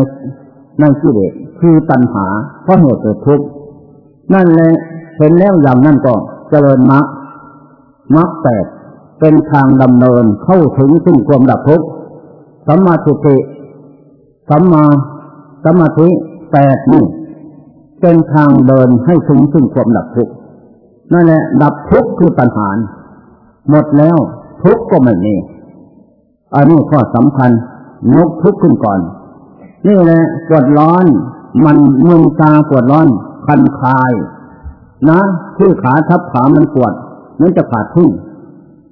ในกิเลสคือตัณหาเพราะเหตุเกิดทุกข์นั่นแหละเห็นแล้วอย่างนั้นก็เจริญมรรค มรรคแปดเป็นทางดำเนินเข้าถึงซึ่งความดับทุกข์สัมมาทิฏฐิสัมมาสมาธิแปดนี่เป็นทางเดินให้ถึงซึ่งความดับทุกข์นั่นแหละ ดับทุกข์คือปัญหาหมดแล้วทุกข์ก็ไม่มีอันนี้ข้อสำคัญนกทุกข์ขึ้นก่อน นี่แหละปวดร้อน มันมึนตาปวดร้อนคันคาย นะที่ขาทับขามันปวด นั่นจะขาดทิ้ง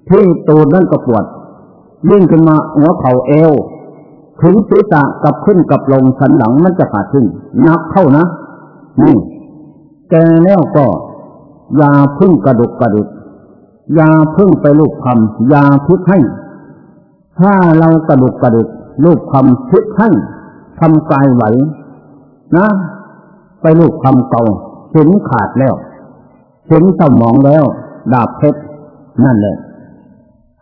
ที่ตูดนั่นก็ปวดยิ่งขึ้นมาหัวเข่าเอวถึงศีรษะกับขึ้นกับลงสันหลังมันจะขาดทิ้งนักเข้านะนี่แกแล้วก็ยาพึ่งกระดุกกระดิกยาพึ่งไปลูกคำยาพิษให้ ถ้าเรากระดุกกระดิกลูกคำพิษให้ทำกายไหวนะ ไปลูกคำเก่าเห็นขาดแล้วเห็นสมองแล้ว ดาบเพชรนั่นแหละ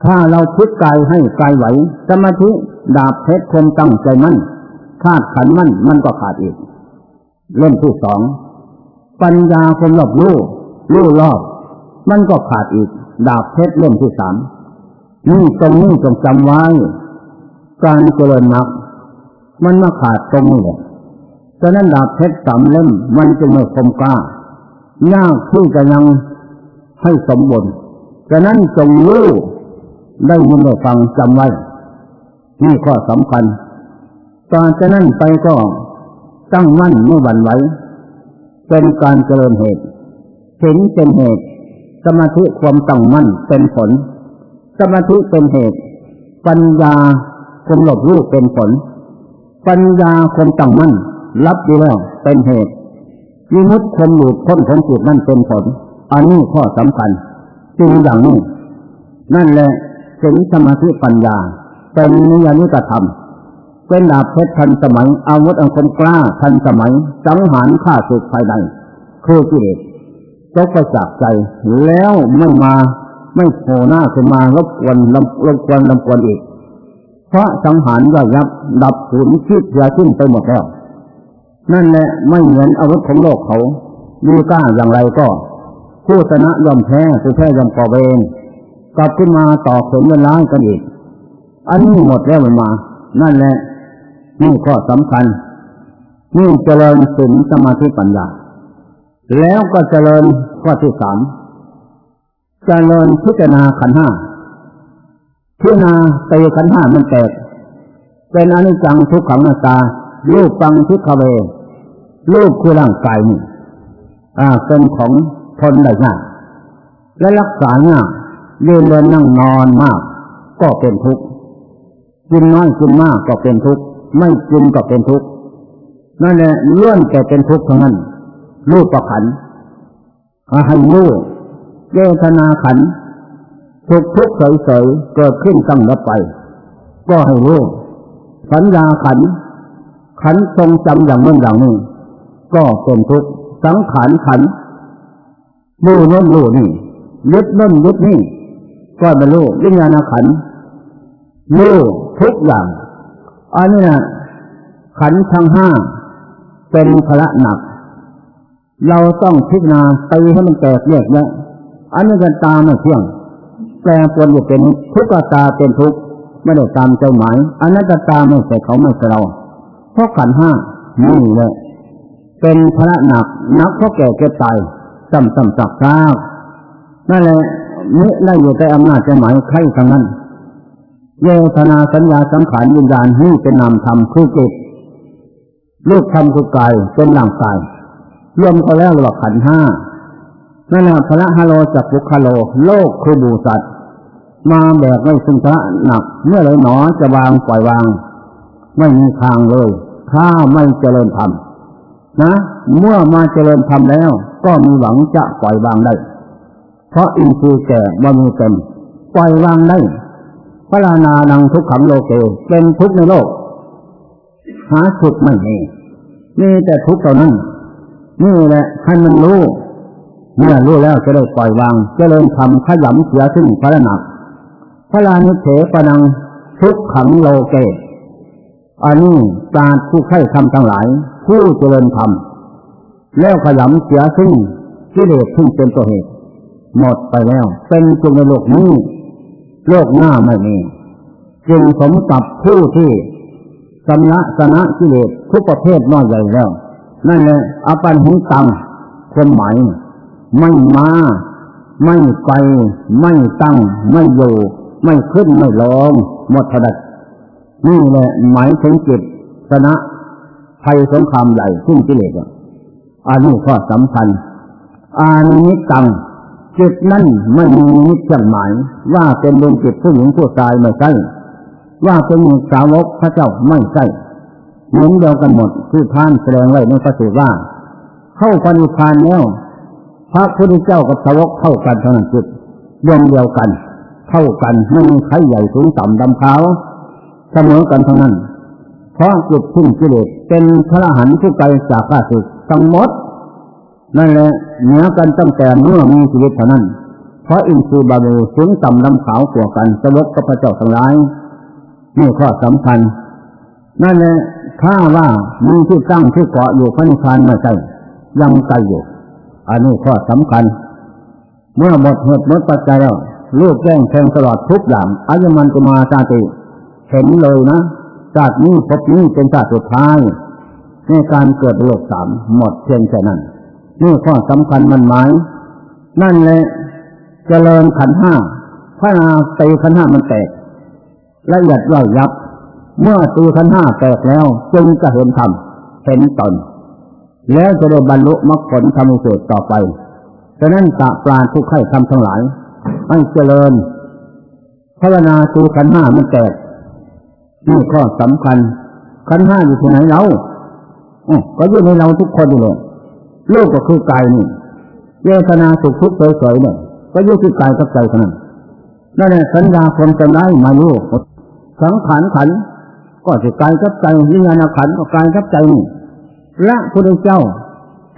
ถ้าเราพิกายให้กายไหว สมาธิดาบเพชรคมตั้งใจมั่นคาดขันมั่นมันก็ขาดอีก เล่มที่สอง ปัญญาคมรอบรู้รู้รอบ มันก็ขาดอีก ดาบเพชรเล่มที่สามนี่ตรงนี้จงจำไว้ การเจริญมรรคมันมาขาดตรงนี้แหละฉะนั้นดาบเพชรสามเล่มมันจึงไม่คมกล้ายากที่จะยัง ให้สมบูรณ์ฉะนั้นจงรู้ได้ยินได้ฟังจำไว้ นี่ข้อสำคัญตอนจะนั่นไปก็ตั้งมั่นไม่หวั่นไหวเป็นการเจริญเหตุเห็นเป็นเหตุ สมาธิความตั้งมั่นเป็นผล สมาธิเป็นเหตุ ปัญญาความหลบรู้เป็นผล ปัญญาความตั้งมั่น รับดีแล้วเป็นเหตุวิมุตความหลุดพ้นของจิตนั่นเป็นผล อันนี้ข้อสำคัญจริงอย่างนี้ นั่นแหละถึงสมาธิปัญญา เป็นนิยานิกธรรม เป็นดาบเพชรทันสมัย อาวุธอันคมกล้าทันสมัย สังหารฆ่าสุดภายในคือกิเลสตกไปจากใจ แล้วไม่มาไม่โผล่หน้าขึ้นมารบกวนรบกวนรบกวนอีก เพราะสังหารย่อยยับ ดับสูญคิดยาขึ้นไปหมดแล้ว นั่นแหละไม่เหมือนอาวุธของโลกเขาดีกล้าอย่างไรก็ ผู้ชนะยอมแพ้ผู้แพ้ยอมก่อเวรกลับขึ้นมาต่อผลเงินล้างกันอีก อันนี้หมดแล้วมันมา นั่นแหละ นี่ข้อสำคัญ นี่เจริญสินสมาธิปัญญา แล้วก็เจริญข้อที่สามเจริญพิจารณาขันห้าพิจารณาเตขันห้ามันแตก เป็นอนิจจังทุกขังนาตารูปฟังทุกขเวรูปคือร่างกายนี่อ่าเป็นของ ทนได้ง่ายและรักษาง่ายยืนเดินนั่งนอนมาก ก็เป็นทุกข์กินน้อยกินมากก็เป็นทุกข์ไม่กินก็เป็นทุกข์นั่นแหละลื่อนแต่เป็นทุกข์ทั้งนั้นรูปประขันให้รู้เจตนาขันทุกทุกเฉยๆเกิดขึ้นตั้งแล้วไป ก็ให้รู้สัญญาขัน ขันทรงจำอย่างนั้นอย่างนี้ก็เป็นทุกข์สังขารขัน รู้นั่นรู้นี่ยึดนั่นยึดนี่ก็บรรลุวิญญาณขันรู้ทุกอย่างอันนี้นะขันทั้งห้าเป็นพละหนัก เราต้องพิจารณาตีให้มันแตกแยกแยะอันนี้กันตาไม่เที่ยงแปลปวนอยู่เป็นทุกขตาเป็นทุกข์ไม่ได้ตามเจ้าหมายอันนั้นตาไม่ใช่เขาไม่ใช่เราเพราะขันห้านี่แหละเป็นพระหนักนักเพราะแก่เก็บตาย ซ้ำซ้ำสักซากนั่นแหละนี่ได้อยู่ใต้อำนาจเจ้าหมายใครทั้งนั้นเวทนาสัญญาสังขารวิญญาณนี่เป็นนามธรรมคือจิตรูปธรรมคือกายเป็นร่างกายรวมก็แล้วหลักขันห้านั่นแหละพระฮาโลจักปุคาโล โลกคือบูสัตมาแบกไว้ซึ่งพระหนัก เมื่อไรหนอจะวางปล่อยวาง ไม่มีทางเลย ถ้าไม่เจริญธรรมนะ เมื่อมาเจริญธรรมแล้ว ก็มีหวังจะปล่อยวางได้ เพราะอินทรีย์แก่บ่มีเต็ม ปล่อยวางได้พระลานานังทุกขังโลเกเป็นทุกในโลก หาสุขไม่มีมีแต่ทุกข์เท่านั้นนี่แหละให้มันรู้เมื่อรู้แล้วจะได้ปล่อยวางจะเริ่มทำขยำเสียซึ่งพระหนักพระลานุเถปนังทุกขังโลเกอันนี้การผู้ใคร่ทำทั้งหลาย ผู้เจริญธรรม แล้วขยำเสียซึ่งกิเลสซึ่งเป็นตัวเหตุ หมดไปแล้ว เป็นจุงในโลกนี้ โลกหน้าไม่มีจึงสมกับผู้ที่สำนักสนะกิเลสทุกประเภทน้อยใหญ่แล้ว นั่นแหละอปันหิตังความหมายไม่มาไม่ไปไม่ตั้ง ไม่อยู่ ไม่ขึ้นไม่ลงหมดทัดนี่แหละหมายถึงจิตชนะภัยสงครามใหญ่ขึ้นกิเลสอั นนี้ข้อสำคัญอานิตังจิตนั่นไม่มีนิจหมาย ว่าเป็นดวงจิตผู้หญิงผู้ชายไม่ใช่ว่าเป็นสาวกพระเจ้าไม่ใช่เหมือนเดียวกันหมดที่ท่านแสดงไว้ในพระสูตรว่า เข้าปณิพานแล้วพระพุทธเจ้ากับสาวกเข้ากันเท่านั้นจุดรวมเดียวกัน เท่ากันไม่มีใครใหญ่สูงต่ำดำขาวเสมอกันเท่านั้นเพราะจุดทิ้งกิเลสเป็นพระหันผู้ไกลจากข้าศึก ทั้งหมด นั่นแหละเหนือกันตั้งแต่เมื่อมีชีวิตเท่านั้น เพราะอินทรีย์บาเบสูงต่ำดำขาวกว่ากันสวกกับพระเจ้าทั้งหลายนี่ข้อสำคัญ นั่นแหละถ้าว่ามีที่ตั้งที่เกาะอยู่พระนิพพานไม่ใช่ยังไกลอยู่อันนี้ข้อสำคัญ เมื่อหมดเหตุหมดปัจจัยแล้วลูกแจ้งแทงตลอดทุกอย่างอายุมันกุมาชาติเห็นเลยนะชาตินี้พบนี้เป็นชาติสุดท้าย ในการเกิดโลกสามหมดเพียงแค่นั้นนี่ข้อสำคัญมันหมาย นั่นแหละเจริญขันห้าพระนาตีขันห้ามันแตกละเอียดย่อยยับ เมื่อตีขันห้าแตกแล้ว จึงจะเห็นธรรมเห็นตน แล้วจะได้บรรลุมรรคผลธรรมเสดต่อไปฉะนั้นตะปราทุกไข่ทำทั้งหลายให้เจริญภาวนาตีขันห้ามันแตกนี่ข้อสำคัญขันห้าอยู่ที่ไหนเรา ก็อยู่ในเราทุกคนเลยโลกก็คือกายนี่เวทนาสุขทุกข์สวยๆเนี่ย ก็อยู่ที่กายกับใจเท่านั้นนั่นแหละสัญญาความจำได้มาลูกสังขารขัน ก็จะกายกับใจวิญญาณขันก็กายกับใจนี่พระพุทธเจ้า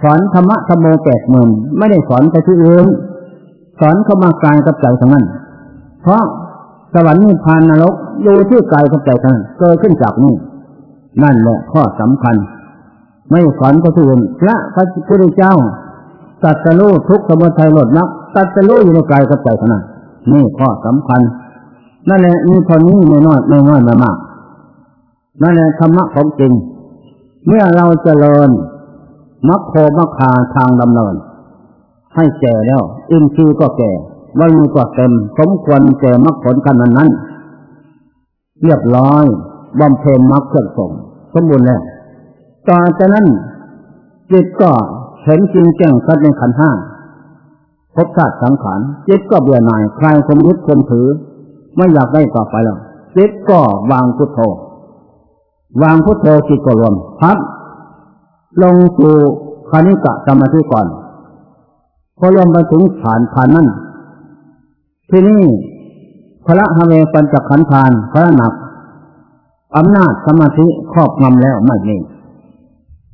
สอนธรรมะธรรมโมแปดหมื่นไม่ได้สอนไปที่อื่นสอนเข้ามากายกับใจทั้งนั้น เพราะสวรรค์นิพพานนรกอยู่ที่กายกับใจทั้งนั้นเกิดขึ้นจากนี่นั่นแหละข้อสำคัญ ไม่สอนไปที่อื่นพระพุทธเจ้าตัดสู้ทุกสมุทัยหลดนักตัดสู้อยู่ในกายกับใจทั้งนั้นนี่ข้อสำคัญ นั่นแหละมีคนนี้ไม่น้อยไม่น้อยมามากนั่นแหละธรรมะของจริง เมื่อเราเจริญมัคโคมัคคาทางดำเนิน ให้แก่แล้ว อินทรีย์ก็แก่วันมีก็เต็ม สมควรแก่มรรคผลกันนั้นนั้นเรียบร้อยบำเพ็ญมรรคเครื่องส่งสมบูรณ์แล้ว ต่อจากนั้นจิตก็เห็นจริงแจ้งชัดในขันห้าพบชาติสังขารจิตก็เบื่อหน่ายคลายความยึดความถือ ไม่อยากได้ต่อไปแล้วจิตก็วางพุทโธวางพุทโธจิตก็รวมพับลงสู่คณิกะสมาธิก่อนพอรวมไปถึงฐานฐานนั้นที่นี่พระฮเวปัญจขันธานพระหนักอำนาจสมาธิครอบงำแล้วไม่มี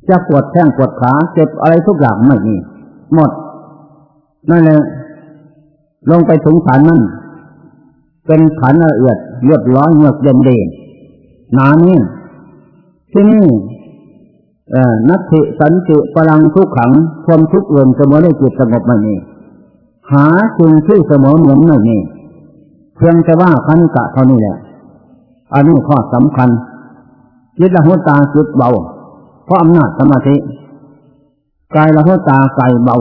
จะปวดแข้งปวดขาเจ็บอะไรทุกอย่างไม่มีหมดนั่นแหละลงไปถึงฐานนั้นเป็นฐานละเอียดเรียบร้อยเงือกเย็นเด่นหนานี้ที่นี่นัตถิสันติพลังทุกขังความทุกข์เอื่นเสมอได้จิตสงบไม่มีหาสิ่งที่เสมอเหมือนไม่มีเพียงแต่ว่าขันกะเท่านี้แหละอันนี้ข้อสำคัญจิตละหัวตาจิตเบา เพราะอำนาจสมาธิกายละหัวตากายเบา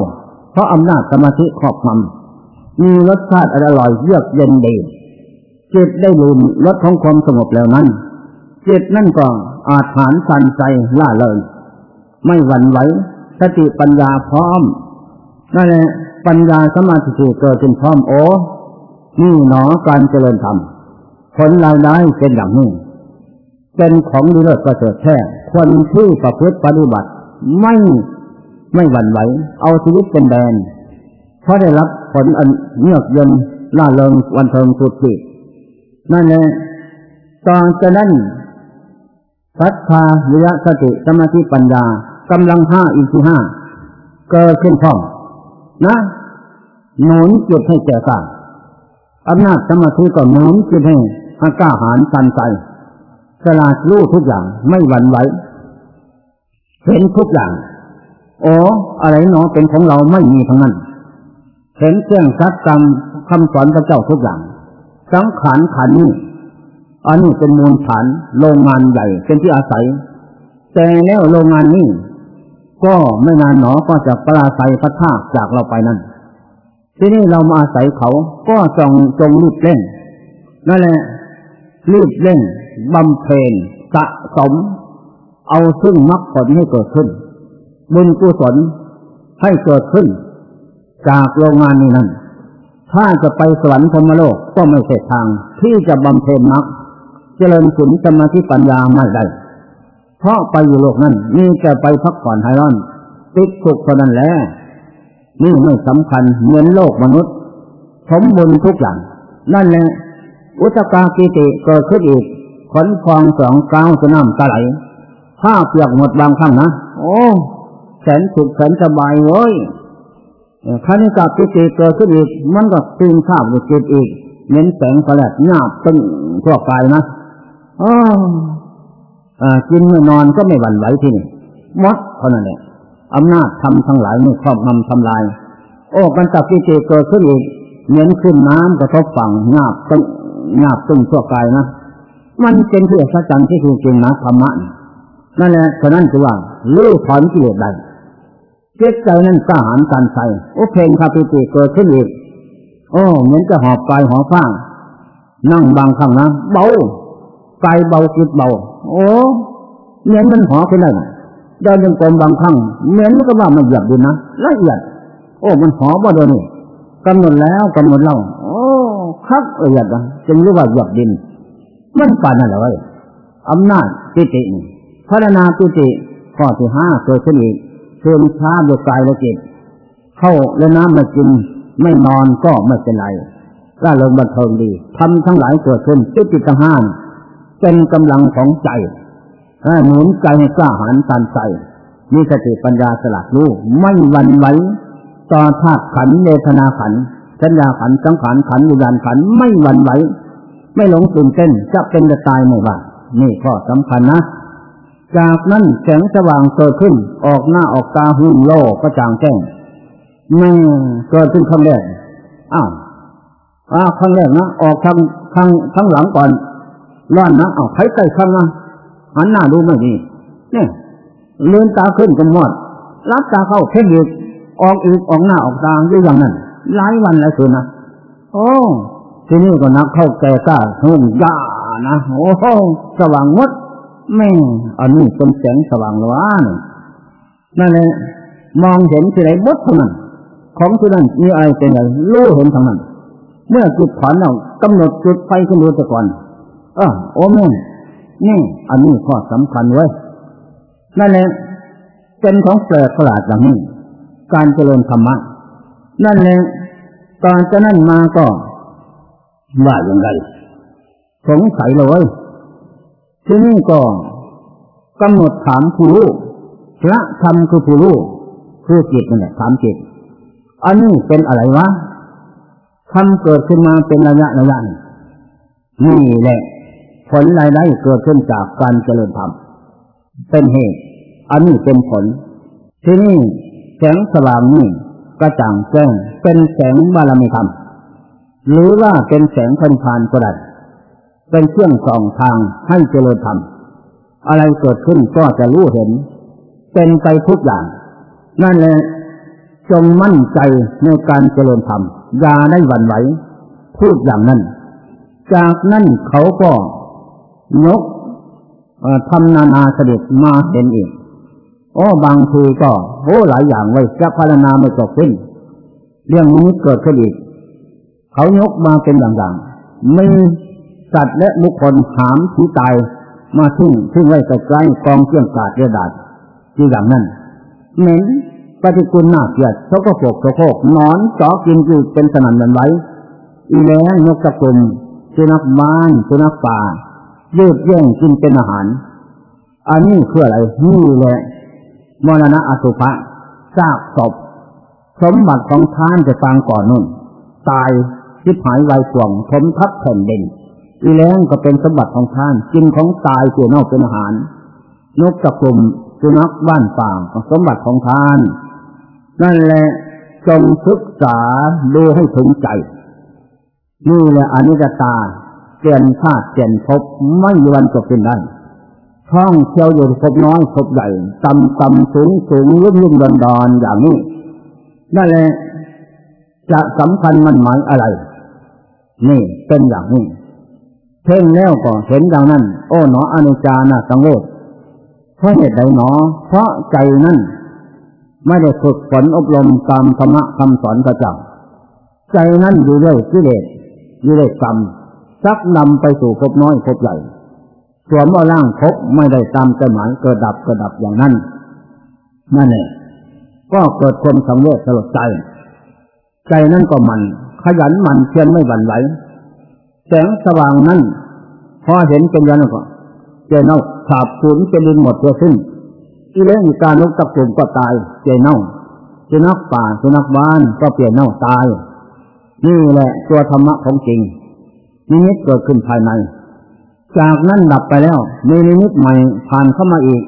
เพราะอำนาจสมาธิครอบงำมีรสชาติอร่อยเยือกเย็นดีจิตได้ลืมรสของความสงบแล้วนั้นจิตนั่นก็อาจฐานสันใจล่าเลยไม่หวั่นไหวสติปัญญาพร้อมนั่นแหละปัญญาสมาธิเกิดขึ้นพร้อมโอ้นี่หนอการเจริญธรรมผลรายได้เป็นอย่างนี้ เป็นของดีเลิศประเสริฐแท้คนที่ประพฤติปฏิบัติไม่ไม่หวั่นไหว เอาชีวิตเป็นแดน เพราะได้รับผลอันเยือกเย็นล่าเริงวันเทิงสุดจินั่นแหละตอนจะนั้นศรัทธาวิริยะสติสมาธิปัญญากำลังห้าอีกที่ห้าเกิดขึ้นพร้อมนะหนุนจุดให้แก่กล้าอำนาจสมาธิก็หนุนจุดให้ให้กล้าหาญสันใจ สลาดรู้ทุกอย่างไม่หวั่นไหวเห็นทุกอย่างอ้ออะไรเนาะเป็นของเราไม่มีทั้งนั้น เห็นเครื่องซักกรรมคำสอนพระเจ้าทุกอย่างสังขารขันนี้อันนี้เป็นมูลฐานโรงงานใหญ่เป็นที่อาศัย แต่แล้วโรงงานนี้ ก็ไม่นานหนอก็จะปราศัยพระธาตุจากเราไปนั่นที่นี่เรามาอาศัยเขาก็จงจงรีบเล่นนั่นแหละรีบเล่น บำเพ็ญสะสม เอาซึ่งมรรคผลให้เกิดขึ้น บุญกุศลให้เกิดขึ้น จากโรงงานนี้นั้น ถ้าจะไปสวรรค์พรมโลกก็ไม่ใช่ทางที่จะบำเพ็ญมรรคเจริญสุนสมาธิปัญญาไม่ได้ เพราะไปอยู่โลกนั้นนี่จะไปพักผ่อนไฮร้อน ติดสุขเท่านั้นแหละนี่ไม่สำคัญเหมือนโลกมนุษย์ สมบูรณ์ทุกอย่าง นั่นแหละอุตกากิติเกิดขึ้นอีก ขนฟองสองก้าวจะน้ำตาไหลถ้าเปียกหมดบางครั้งนะ โอ้แสนสุขแสนสบายเว้ยคานิกากิติเกิดขึ้นอีก มันก็ตื่นข้าวจิตอีกเน้นแสงกระแลดหน้าตึงทั่วกายนะอ๋อกินไม่นอนก็ไม่หวั่นไหวที่นี่มดเท่านั้นแหละอำนาจทำทั้งหลายไม่ครอบงำทำลาย โอ้กันตับที่เกิดขึ้นอีกเหมือนขึ้นน้ำกระทบฝั่งงาบตึงงาบตึงทั่วกายนะ มันเป็นเพื่อสัจจันที่คือจริงนะธรรมะนั่นแหละฉะนั้นคือว่าลื้อถอนกิเลสได้เจ็บใจนั้นกล้าหาญการใส่โอ้เพลงคาปิติเกิดขึ้นอีกโอ้เหมือนจะหอบกายหอบฟ้านั่งบางครั้งนะเบากายเบาจิตเบา โอ้เหมือนมันหอขึ้นได้เดินจงกรมบางครั้งเหมือนกับว่ามันหยับดินนะละเอียด โอ้มันหอบ่โดนี่กำหนดแล้วกำหนดเล่า โอ้คักละเอียดนะจึงเรียกว่าหยับดิน มันปานนั่นแหละไว้อำนาจปิติพัฒนาปิติข้อที่ห้าเกิดขึ้นอีกเชื่มช้าโดยกายและจิตเข้าและน้ำมากินไม่นอนก็ไม่เป็นไรร่าเริงบันเทิงดีทำทั้งหลายเกิดขึ้นปิติทั้งห้าเป็นกำลังของใจหนุนใจให้กล้าหาญตันใจมีสติปัญญาสลัดรู้ไม่หวั่นไหวต่อธาตุขันเวทนาขันสัญญาขันสังขารขันวิญญาณขันไม่หวั่นไหว ไม่หลงตื่นเต้นจะเป็นจะตายไม่ว่านี่ข้อสำคัญนะ จากนั้นแสงสว่างเกิดขึ้น ออกหน้าออกตาหูโลกก็จางแจ้งไม่เกิดขึ้นครั้งแรกอ้าวอ้าครั้งแรกนะออกทางทางทางหลังก่อนร้อนนะเอาใครใกล้ข้างนะหันหน้าดูไม่ดีเนี่ยเลื่อนตาขึ้นกันหมดรับตาเข้าเพ่งอีกออกอีกออกหน้าออกตาอยู่อย่างนั้นหลายวันหลายคืนนะโอ้ ที่นี้ก็นักเข้าแก่กล้าหุ่นยานะโอ้โหสว่างมดแม่อันนี้เป็นแสงสว่างล้านนั่นแหละมองเห็นที่ไหนบดเท่านั้นของที่นั่นมีอะไรเป็นอะไรรู้เห็นทั้งนั้น เมื่อจุดถอนเรากำหนดจุดไฟขึ้นดูแต่ก่อนอะโอ้แม่นี่อันนี้ข้อสำคัญไว้นั่นแหละเป็นของแปลกประหลาดอย่างนี้ การเจริญธรรมะ นั่นแหละตอนจะนั่นมาก็ ว่าอย่างไรสงสัยเลยที่นี่ก็กำหนดถามผู้รู้พระธรรมคือผู้รู้คือจิตนั่นแหละถามจิตอันนี้เป็นอะไรวะทำเกิดขึ้นมาเป็นระยะระยะนี่แหละ ผลรายได้เกิดขึ้นจากการเจริญธรรมเป็นเหตุ อันนี้เป็นผล ที่นี่แสงสว่างนี่กระจ่างแจ้งเป็นแสงบารมีธรรม หรือว่าเป็นแสงพันพานก็ได้เป็นเครื่องส่องทางให้เจริญธรรม อะไรเกิดขึ้นก็จะรู้เห็น เป็นไปทุกอย่าง นั่นแหละจงมั่นใจในการเจริญธรรม อย่าได้หวั่นไหว พูดอย่างนั้น จากนั้นเขาก็ยกทำนานาเสด็จมาเห็นอีกโอ้บางทีก็โอ้หลายอย่างไว้จะพารณาไม่จบสิ้นเรื่องนี้เกิดขึ้นอีก เขายกมาเป็นอย่างๆมีสัตว์และบุคคลหามผีตายมาทุ่งทุ่งไว้ใกล้ๆกองเครื่องกาดเรือดาดที่อย่างนั้นเหม็นปฏิกูลหน้าเกลียดเขาก็โผกโโคกนอนจอกินอยู่เป็นสนั่นวันไว้อีแล้งนกตะกุมสุนัขบ้านสุนัขป่ายืดเย่งกินเป็นอาหาร อันนี้คืออะไรนี่แหละมรณะอสุภะซากศพ สมบัติของท่านจะฟังก่อนนู่น ตาย ทิพหายวายส่วงทมทับแผ่นดินอีแล้งก็เป็นสมบัติของท่าน กินของตายเกี่ยวนอกเป็นอาหาร นกตะกลุ่มสุนัขบ้านป่าสมบัติของท่าน นั่นแหละจงศึกษาดูให้ถึงใจ นี่แหละอนิจจตาเปลี่ยนชาติเปลี่ยนภพไม่มีวันจบสิ้นได้ท่องเที่ยวอยู่ภพน้อยภพใหญ่ต่ำต่ำสูงสูงลุ่มลุ่มดอนดอนอย่างนี้นั่นแหละจะสำคัญมันหมายอะไร นี่เป็นอย่างนี้เพ่งแล้วก็เห็นดังนั้น โอ้หนออนุจานะสังเวชเพราะเหตุใดหนอ เพราะใจนั้นไม่ได้ฝึกฝนอบรมตามธรรมะคำสอนพระเจ้าใจนั้นอยู่ด้วยกิเลสอยู่ด้วยกรรมซักนำไปสู่ภพน้อยภพใหญ่สวมเอาร่างภพไม่ได้ตามใจหมายเกิดดับเกิดดับอย่างนั้นนั่นเองก็เกิดความสังเวชสลดใจ ใจนั้นก็มัน ขยันหมั่นเพียรไม่หวั่นไหวแสงสว่างนั้นพอเห็นเป็นยันก็เจเน่าขาบสูญเป็นดินหมดตัวสิ้นอีเลี้ยงการนกตะกุ่มก็ตายเจเน่าสุนัขป่าสุนัขบ้านก็เปลี่ยนเน่าตาย นี่แหละตัวธรรมะของจริงนิมิตเกิดขึ้นภายใน จากนั้นดับไปแล้วมีนิมิตใหม่ผ่านเข้ามาอีก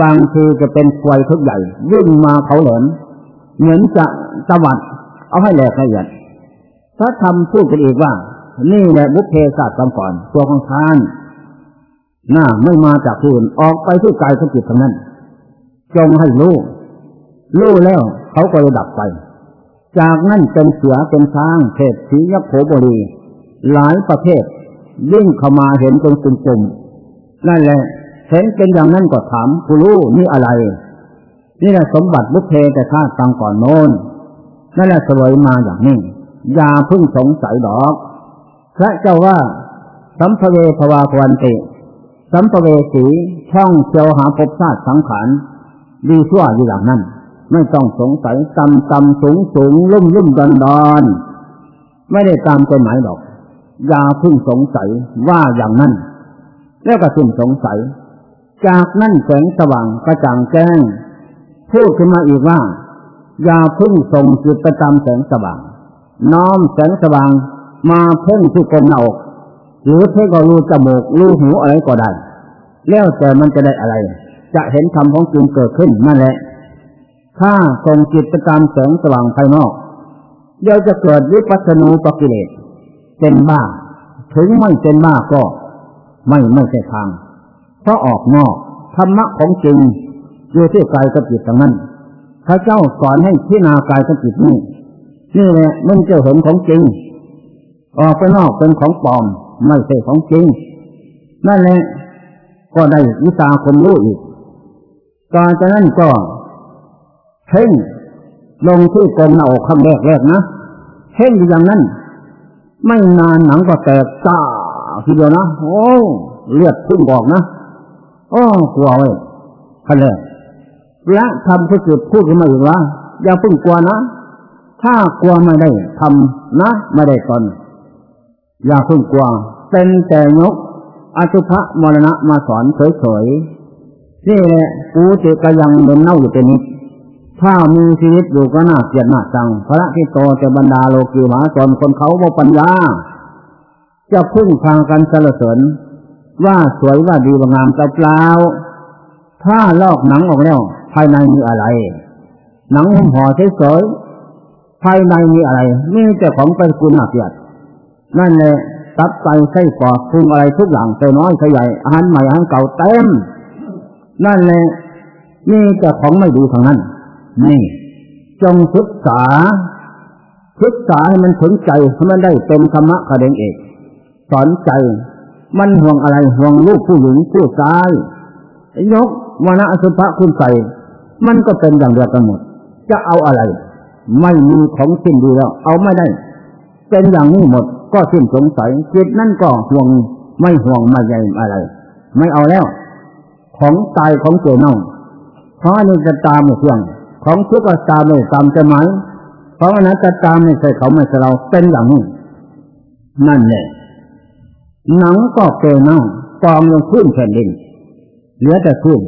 บางทีจะเป็นไฟทุกใหญ่ยื่นมาเขาแหลมเหมือนจะตวัด เอาให้แหลกละเอียด ถ้าทำพูดกันอีกว่า นี่แหละบุพเพศาสตร์ก่อน ตัวของท่านหน้าไม่มาจากที่อื่นออกไปที่กายสจิตทั้งนั้น จงให้รู้รู้แล้วเขาก็จะดับไป จากนั้นเป็นเสือเป็นช้างเทศสียักษ์โขบรีหลายประเภทยิ่งเข้ามาเห็นเป็นกลุ่มๆนั่นแหละเห็นเป็นอย่างนั้นก็ถามผู้รู้นี่อะไร นี่แหละสมบัติบุพเพแต่ข้าตังก่อนโน้นนั่นแหละสวยมาอย่างนี้ อย่าพึ่งสงสัยดอกพระเจ้าว่า สัมภเวภวาควันติสัมภเวสีช่องเชียวหาภพชาติสังขารดีชั่วอยู่อย่างนั้น ไม่ต้องสงสัยต่ำต่ำสูงสูงลุ่มลุ่มดอนดอนไม่ได้ตามใจหมายดอก อย่าพึ่งสงสัยว่าอย่างนั้น แล้วก็พึ่งสงสัย จากนั้นแสงสว่างกระจ่างแจ้งพูดขึ้นมาอีกว่า อย่าพึ่งส่งจิตไปตามแสงสว่าง น้อมแสงสว่างมาเพ่งที่กลมหน้าอกหรือเพ่งก็รูจมูกรูหูอะไรก็ได้ แล้วแต่มันจะได้อะไร จะเห็นธรรมของจริงเกิดขึ้นนั่นแหละ ถ้าส่งจิตไปตามแสงสว่างภายนอกเดี๋ยวจะเกิดวิปัสสนูปกิเลสเป็นบ้า ถึงไม่เป็นบ้าก็ ไม่ไม่ใช่ทาง เพราะออกนอกธรรมะของจริงอยู่ที่กายกับจิตทั้งนั้นพระเจ้าสอนให้พิจารณากายกับจิตนี่ นี่แหละมันจะเห็นของจริง ออกไปนอกเป็นของปลอม ไม่ใช่ของจริง นั่นแหละก็ได้วิชาคนรู้อีกตอนจากนั้นก็เพ่งลงที่กลมหน้าอกข้างแรกแรกนะเพ่งอยู่อย่างนั้น ไม่นานหนังก็แตกตาทีเดียวนะ โอ้เลือดพุ่งออกนะโอ้กลัวเว้ยคันเลยและทำที่จุดพูดขึ้นมาอีกว่าอย่าพึ่งกลัวนะ ถ้ากลัวไม่ได้ทำนะไม่ได้ตอนอย่าพึ่งกลัว เป็นแต่ยกอสุภะมรณะมาสอนเฉยๆนี่แหละกูเจกยังเดินเน่าอยู่เป็นนิดถ้ามีชีวิตอยู่ก็น่าเกลียดน่าจังพระที่โตจะบรรดาโลกีมหาชนคนเขาโมปัญญา จะพึ่งทางกันสรรเสริญว่าสวยว่าดีว่างามเปล่าถ้าลอกหนังออกแล้ว ภายในมีอะไร หนังห่อเฉย ภายในมีอะไรมีแต่ของไปกุลหนักเกียดนั่นแหละตับไตไส้ปอดพุงอะไรทุกอย่างใส่น้อยใส่ใหญ่อาหารใหม่อาหารเก่าเต็มนั่นแหละนี่แต่ของไม่ดีทางนั้น นี่ จงศึกษาศึกษาให้มันถึงใจให้มันได้เป็นธรรมะกระเด็งเอกสอนใจ มันห่วงอะไรห่วงลูกผู้หญิงผู้ชายยกวนาสุภะคุณใส่มันก็เป็นอย่างเดียวกันหมด จะเอาอะไร ไม่มีของสิ้นดีแล้ว เอาไม่ได้ เป็นอย่างนี้หมด ก็สิ้นสงสัยจิตนั่นก็ห่วงไม่ห่วงไม่ใหญ่อะไร ไม่เอาแล้ว ของตายของเจน่องเพราะนี่จะตามไม่เที่ยงของทุกข์ตามไม่ตามจะหมายเพราะนั้นจะตามไม่ใช่เขาไม่ใช่เราเป็นอย่างนี้นั่นแหละหนังก็เปเน่ากองลงพื้นแผ่นดินเหลือแต่พื้น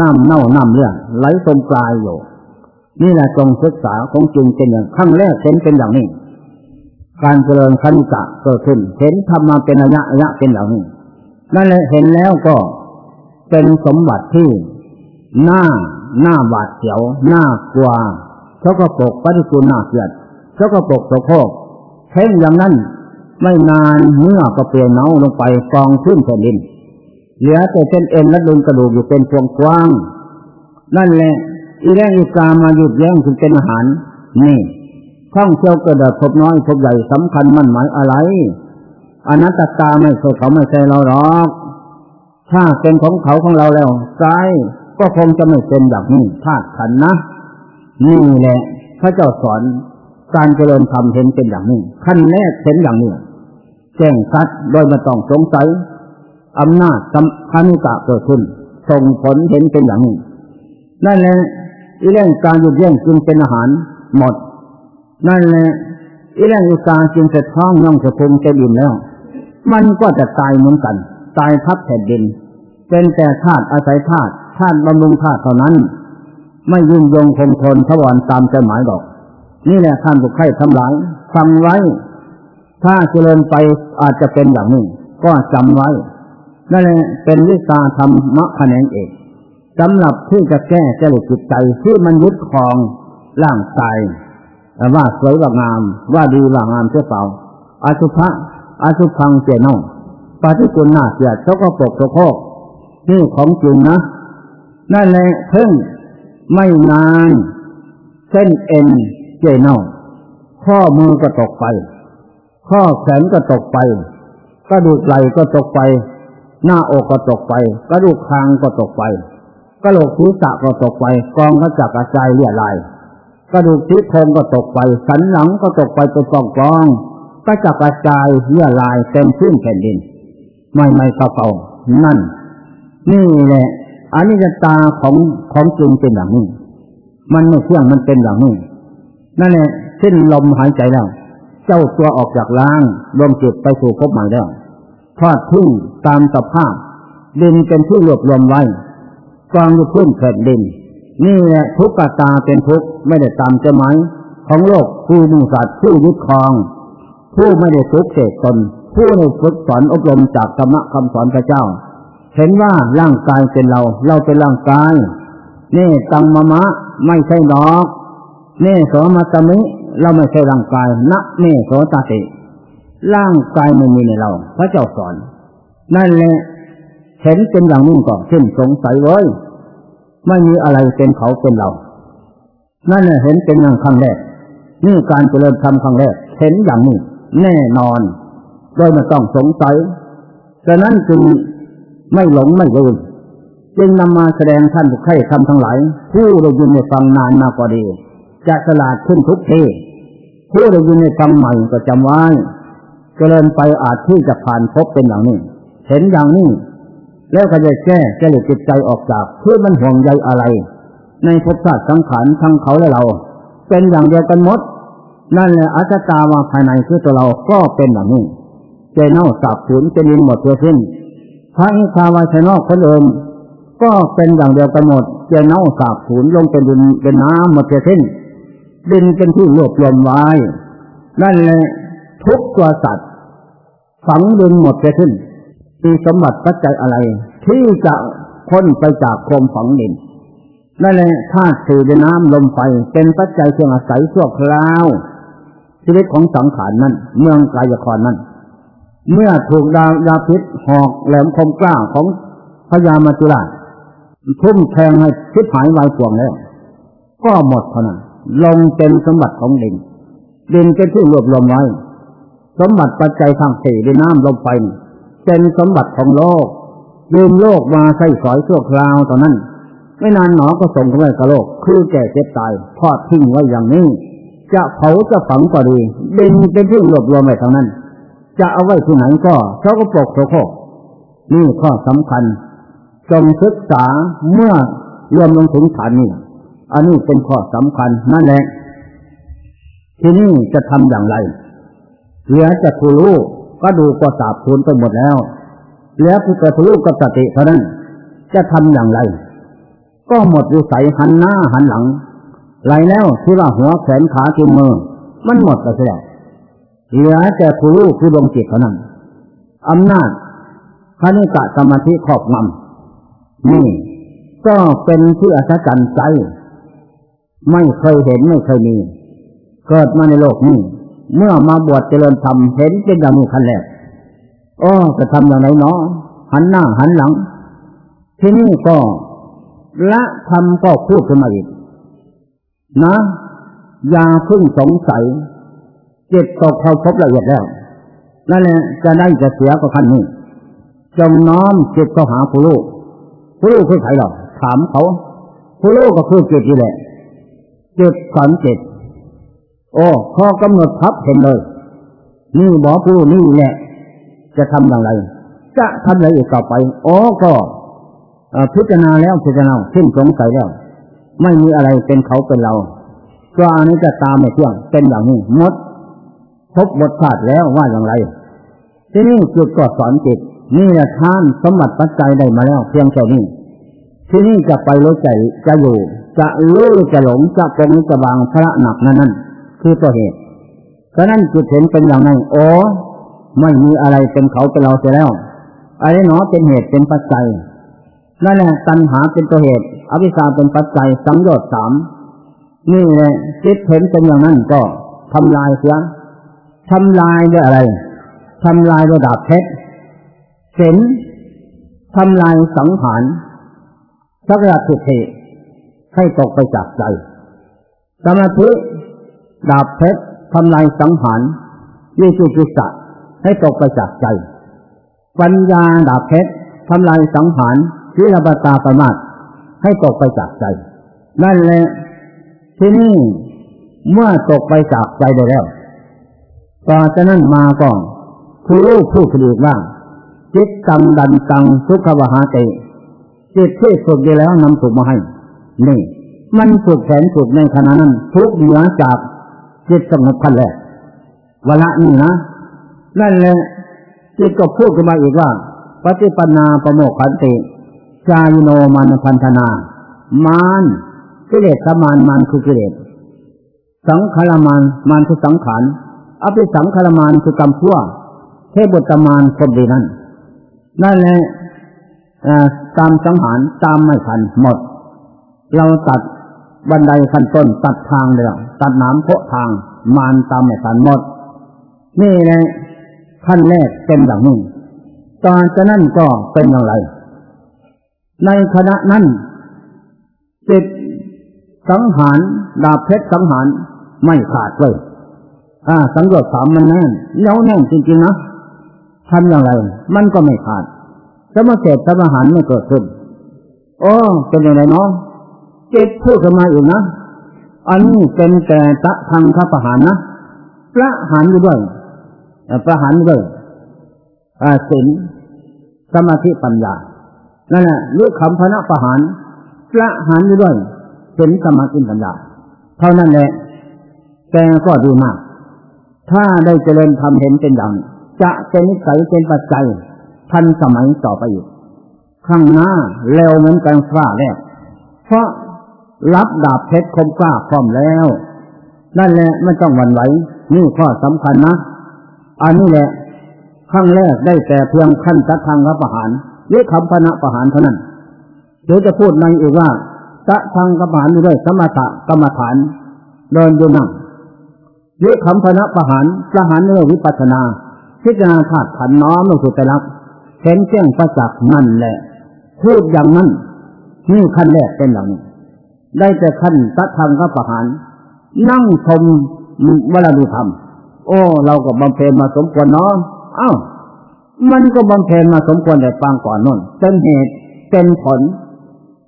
น้ำเน่าน้ำเลือดไหลตรงปลายอยู่ นี่แหละจงศึกษาของจริงเป็นอย่างขั้งแรกเห็นเป็นอย่างนี้ การเจริญขันตะเกิดขึ้นเห็นธรรมาเป็นระยะระยะเป็นอย่างนี้นั่นแหละเห็นแล้วก็เป็นสมบัติที่หน้าหน้าบาดเสียวหน้ากลัวเขาก็ปกปฏิกูลหน้าเกียดเขาก็ปกโสโคกเพ่งอย่างนั้นไม่นานเมื่อก็เปลี่ยนเนาลงไปกองขึ้นแผ่นดินเหลือแต่เส้นเอ็นและดุนกระดูกอยู่เป็นพวงกว้าง นั่นแหละ อีแรงอีกามาหยุดแย่งถึงเป็นอาหาร นี่ท่องเที่ยวกระดาษพบน้อยพบใหญ่สำคัญมั่นหมายอะไรอนัตตาไม่ใช่เขาไม่ใช่เราหรอก ถ้าเป็นของเขาของเราแล้วใจก็คงจะไม่เป็นแบบนี้ธาตุขันนะนี่แหละพระเจ้าสอนการเจริญธรรมเห็นเป็นอย่างนี้ขั้นแรกเห็นอย่างนี้แจ้งคัดโดยไม่ต้องสงสัยอำนาจคานุกะเกิดขึ้นส่งผลเห็นเป็นอย่างนี้นั่นแหละ อีเรื่องการหยุดเยี่ยงจึงเป็นอาหารหมด นั่นแหละอีเรื่องอุตสาจึงจะท้องย่องจะพุงจะดินแล้ว มันก็จะตายเหมือนกัน ตายทับแผ่นดิน เป็นแต่ธาตุอาศัยธาตุธาตุบำรุงธาตุเท่านั้น ไม่ยุ่งยงคงทนทวารตามใจหมายดอก นี่แหละท่านผู้ใครทำหลังฟังไว้ ถ้าเจริญไปอาจจะเป็นอย่างนี้ ก็จำไว้นั่นแหละเป็นวิชาธรรมะแขนงเอก สำหรับที่จะแก้จริตจิตใจที่มันยึดครองร่างกายว่าสวยว่างาม ว่าดีว่างามเชื่อเปล่าอาสุภะอาสุพังเจนองปฏิกุลหน้าเสียดเขาก็ปกโสโคกนี่ของจริงนะนั่นแหละเพิ่งไม่นานเส้นเอ็นเจนองข้อมือก็ตกไป ข้อแขนก็ตกไปกระดูกไหล่ก็ตกไป หน้าอกก็ตกไป กระดูกคางก็ตกไป กระโหลกศีรษะก็ตกไปกองก็จักกระจายเลี่ยลายกระดูกที่โครงก็ตกไป สันหลังก็ตกไปเป็นกองกองก็จักกระจายเลี่ยลายเต็มพื้นแผ่นดิน ไม่ไม่เก่านั่น นี่แหละอันนี้จะตาของของจริงเป็นอย่างนี้ มันไม่เที่ยงมันเป็นอย่างนี้นั่นแหละสิ้นลมหายใจแล้ว เจ้าตัวออกจากล่างรวมจิตไปสู่ภพใหม่แล้วทอดทิ้งตามสภาพดินเป็นที่รวบรวมไว้ กองอยู่พื้นแผ่นดิน นี่แหละทุกขตาเป็นทุกข์ไม่ได้ตามจะหมายของโลกผู้มุ่งสัตว์ผู้ยึดครอง ผู้ไม่ได้ทุกเสกตน ผู้ได้ฝึกสอนอบรมจากธรรมะคำสอนพระเจ้า เห็นว่าร่างกายเป็นเรา เราเป็นร่างกาย นี่ตังมะมะไม่ใช่ดอกนี่โสมาตมิเราไม่ใช่ร่างกายนะนี่โสตติร่างกายไม่มีในเรา พระเจ้าสอน นั่นแหละ เห็นเป็นอย่างนุ่งก่อนเช่นสงสัยไว้ไม่มีอะไรเป็นเขาเป็นเรา นั่นแหละเห็นเป็นอย่างครั้งแรก นี่การเจริญธรรมครั้งแรก เห็นอย่างนี้ แน่นอน โดยไม่ต้องสงสัยดังนั้นจึงไม่หลงไม่ลืมจึงนำมาแสดงท่านผู้ใคร่ทำทั้งหลาย ผู้ได้ยินในฟังนานมาก็ดี จะฉลาดขึ้นทุกทีผู้ได้ยินในฟังใหม่ก็จำไว้เจริญไปอาจที่จะผ่านพบเป็นอย่างนี้ เห็นอย่างนี้ แล้วก็จะแก้จริตจิตใจออกจากเพื่อมันห่วงใยอะไร ในภพชาติสังขารทั้งเขาและเรา เป็นอย่างเดียวกันหมด นั่นแหละอัตตามาภายในคือตัวเราก็เป็นอย่างนี้ใจเน่าสับสูญจะนินหมดตัวสิ้นพระอิทาวาชนอกคนอื่นก็เป็นอย่างเดียวกันหมดใจเน่าสาบสูญลงเป็นดินเป็นน้ำหมดตัวสิ้นดินเป็นที่รวบรวมไว้ นั่นแหละทุกตัวสัตว์ฝังดินหมดไปขึ้น สมบัติปัจจัยอะไร ที่จะพ้นไปจากความฝังดินนั่นแหละธาตุสี่ดินน้ำลมไฟเป็นปัจจัยเครื่องอาศัยชั่วคราวชีวิตของสังขารนั้น เมืองกายครนั้น เมื่อถูกดาวยาพิษหอกแหลมคมกล้าของพญามาจุราทุ่มแทงให้ชิดหายวายป่วงแล้ว ก็หมดเท่านั้นลงเป็นสมบัติของดินดินเป็นที่รวบรวมไว้ สมบัติปัจจัยทางสี่ด้วยน้ำลมไฟ เป็นสมบัติของโลกยืมโลกมาใส่สอยชั่วคราวตอนนั้น ไม่นานหนอก็ส่งเข้าไปกับโลก คือแก่เจ็บตายทอดทิ้งไว้อย่างนี้ จะเผาจะฝังก็ดีดินเป็นที่รวบรวมไว้ทั้งนั้น จะเอาไว้ที่ไหนก็เขาก็ปกโสโครกนี่ข้อสำคัญจงศึกษาเมื่อรวมลงถึงฐานนี้ อันนี้เป็นข้อสำคัญนั่นแหละ ที่นี่จะทำอย่างไรเหลือจะคูรู้ ก็ดูก็สาบคูนไปหมดแล้วเหลือผู้กระทู้ก็สติเท่านั้น จะทำอย่างไร ก็หมดวิสัยหันหน้าหันหลังไหลแล้วที่ว่าหัวแขนขากินมือ มันหมดไปแล้วเหลือแต่ผู้รู้คือดวงจิตเท่านั้นอำนาจคณิกะสมาธิครอบงำนี่ก็เป็นที่อัศจรรย์ใจ ไม่เคยเห็นไม่เคยมี เกิดมาในโลกนี้ เมื่อมาบวชเจริญธรรมเห็นเป็นอย่างนี้ขั้นแรกโอ้จะทำอย่างไรเนาะหันหน้าหันหลัง ที่นี่ก็ละธรรมก็พูดขึ้นมาอีกนะอย่าพึ่งสงสัยเจิตตกเข้าพบละเอียดแล้วนั่นแหละจะได้จะเสียก็ขั้นนี้จงน้อมจิตเข้าหาผู้ลูกผู้ลูกคือใครหรอถามเขาผู้ลูกก็คือจิตนี่แหละจิตสันจิต โอ้พอกำหนดพับเห็นเลย นี่บอผู้นี่แหละจะทำอย่างไร จะทำอะไรอีกต่อไปโอ้ก็พิจารณาแล้วพิจารณาสิ้นสงสัยแล้ว ไม่มีอะไรเป็นเขาเป็นเราก็อันนี้จะตามไม่เที่ยงเป็นอย่างนี้มดพบบทศาสตร์แล้วว่าอย่างไร ที่นี่จุดก็สอนจิตนี่แหละท่านสมบัติปัจจัยได้มาแล้วเพียงแค่านี้ ที่นี่จะไปรู้ใจจะอยู่ จะรู้จะหลงจะปรงจะวางพระหนักนั่นนั่น คือตัวเหตุฉะนั้นจุดเห็นเป็นอย่างไรโอ้ไม่มีอะไรเป็นเขาเป็นเราเสียแล้วอะไรหนอเป็นเหตุเป็นปัจจัยนั่นแหละตัณหาเป็นตัวเหตุ อวิชชาเป็นปัจจัยสังโยชน์สามนี่แหละจิตเห็นเป็นอย่างนั้นก็ทำลายเสียทำลายด้วยอะไรทำลายด้วยดาบเพชรเห็นทำลายสังหารสักระทุเทให้ตกไปจากใจสมาธิ ดาบเพชรทำลายสังหารวิจุกิสะให้ตกไปจากใจ ปัญญาดาบเพชรทำลายสังหารวิรบตาประมาทให้ตกไปจากใจ นั่นแหละที่นี่เมื่อตกไปจากใจได้แล้ว ต่อจากนั้นมาก็ผู้รู้ผู้ผลิตว่าจิตตังดันตังสุขวหาเตจิตที่สุขดีแล้วนำสุขมาให้ นี่ มันสุขแสนสุขในขณะนั้นทุกเหนือจาก จิตสงบขั้นแรกวละนี่นะนั่นแหละจิตก็พูดขึ้นมาอีกว่า ปฏิปนาประโมกขันติจายโนมานพันธนา มานกิเลสสมานมานคือกิเลสสังขารมานมานคือสังขารอภิสังขารมานคือกรรมชั่วเทบุตรมานคนดีนั้นนั่นแหละตามสังหารตามไม่ทันหมด เราตัด บันไดขั้นต้นตัดทางเดียวตัดน้ำโพาะทางมานตามไม่ทันหมด นี่แหละขั้นแรกเป็นอย่างนี้ตอนจะนั่นก็เป็นอย่างไร ในขณะนั้นจิตสังหารดาบเพชรสังหารไม่ขาดเลยอ่า สังโยชน์สามมันแน่นเน้าแน่นจริงๆนะทำอย่างไร มันก็ไม่ขาดสมาเสร็จสมหารไม่เกิดขึ้นโอ้เป็นอยังไงเนาะ จิตพูดขึ้นมาอีกนะ อันนี้เป็นแต่ตะทางข้าประหารนะประหารอยู่ด้วยประหารด้วยศีลสมาธิปัญญา นั่นแหละลุกคำพนะประหารละหารอยู่ด้วยเป็นสมาธิปัญญา เท่านั้นแหละแกก็ดีมาก ถ้าได้เจริญทำเห็นเป็นอย่างจะเป็นนิสัยเป็นปัจจัยทันสมัยต่อไปอีกข้างหน้าเร็วเหมือนกันฟ้าแรกเพราะ รับดาบเพชรคมกล้าพร้อมแล้ว นั่นแหละไม่ต้องหวั่นไหวนี่ข้อสำคัญนะอันนี้แหละขั้งแรกได้แต่เพียงขั้นจัดทางรับประหารหรือคำพนะประหารเท่านั้นหรือจะพูดในอีกว่าตะทางกรรมฐานด้วยสมถะกรรมฐานเดินอยู่นั่งหรือคำพนะประหารประหารเนื้อวิปัสนา พิจารณาธาตุขันน้อมลงสู่แต่ละเห็นแจ้งประจักษ์นั่นแหละพูดอย่างนั้นนี่ขั้นแรกเป็นอย่างนี้ ได้แต่ขั้นตะทางกรประหาร นั่งชมวลาดูธรรม โอ้ เราก็บำเพ็ญมาสมควรเนาะอ้าวมันก็บำเพ็ญมาสมควรแต่ปางก่อนนั่นเป็นเหตุเป็นผล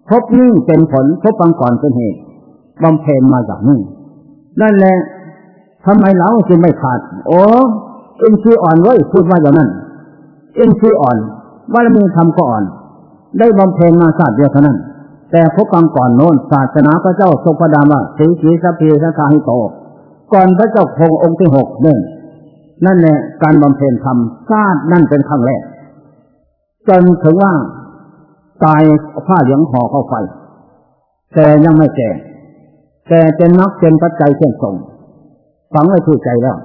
พบนี่เป็นผลพบปางก่อนเป็นเหตุบำเพ็ญมาจากนี่นั่นแหละทำไมเราจึงไม่ขาด โอ้เอ็นซีอ่อนไว้พูดว่าอย่างนั้น เอ็นซีอ่อนว่ามีทำก็อ่อน ได้บำเพ็ญมาศาสตร์เดียวเท่านั้น แต่พบกังก่อนโน้นศาสนาพระเจ้าทรงประดามาสีสีสัพเพสัทาหิโต ก่อนพระเจ้าคงองค์ที่หกเนี่ยนั่นแหละการบำเพ็ญธรรมชาตินั่นเป็นครั้งแรก จนถึงว่าตายผ้าเหลืองห่อเข้าไฟ แต่ยังไม่แก่แต่เป็นนักเป็นปัจจัยเช่นส่งฝังไว้ที่ใจแล้ว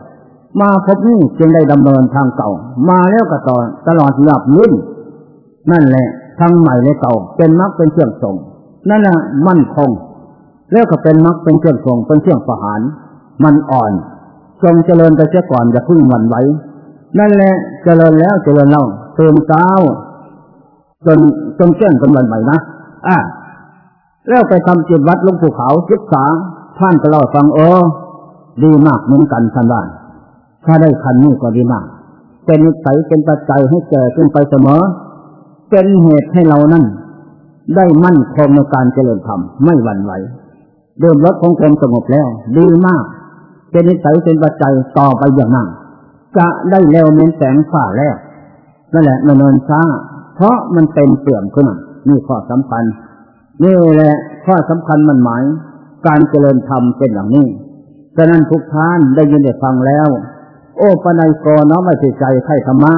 มาพบนี้จึงได้ดำเนินทางเก่า มาแล้วก็ต่อตลอดหลับลื่นนั่นแหละทางใหม่และเก่าเป็นนักเป็นเครื่องส่ง นั่นแหละมั่นคง แล้วก็เป็นนักเป็นเครื่องส่งเป็นเครื่องประหาร มันอ่อนจงเจริญไปเสียก่อนอย่าพึ่งหวั่นไหวนั่นแหละเจริญแล้วเจริญเล่าเติมเต้าจนจนแจ้งกันวันใหม่นะอ่าแล้วไปทำจิตวัดลงภูเขาศึกษาท่านก็เล่าฟังเออดีมากเหมือนกันท่านว่าถ้าได้คันนี้ก็ดีมาก เป็นนิสัยเป็นปัจจัยให้แก่ขึ้นไปเสมอ เป็นเหตุให้เรานั่น ได้มั่นคงในการเจริญธรรมไม่หวั่นไหวเดิมรถของความสงบแล้ว ดีมาก เป็นนิสัยเป็นปัจจัยต่อไปอย่างนั้นจะได้เร็วเหมือนแสงฝ่าแล้วนั่นแหละมันนอนช้า เพราะมันเป็นเสื่อมขึ้นนี่ข้อสำคัญนี่แหละข้อสำคัญมันหมาย การเจริญธรรมเป็นอย่างนี้ฉะนั้นทุกท่านได้ยินได้ฟังแล้ว โอ้ปนัยกรน้อมไว้ใจใครธรรมะ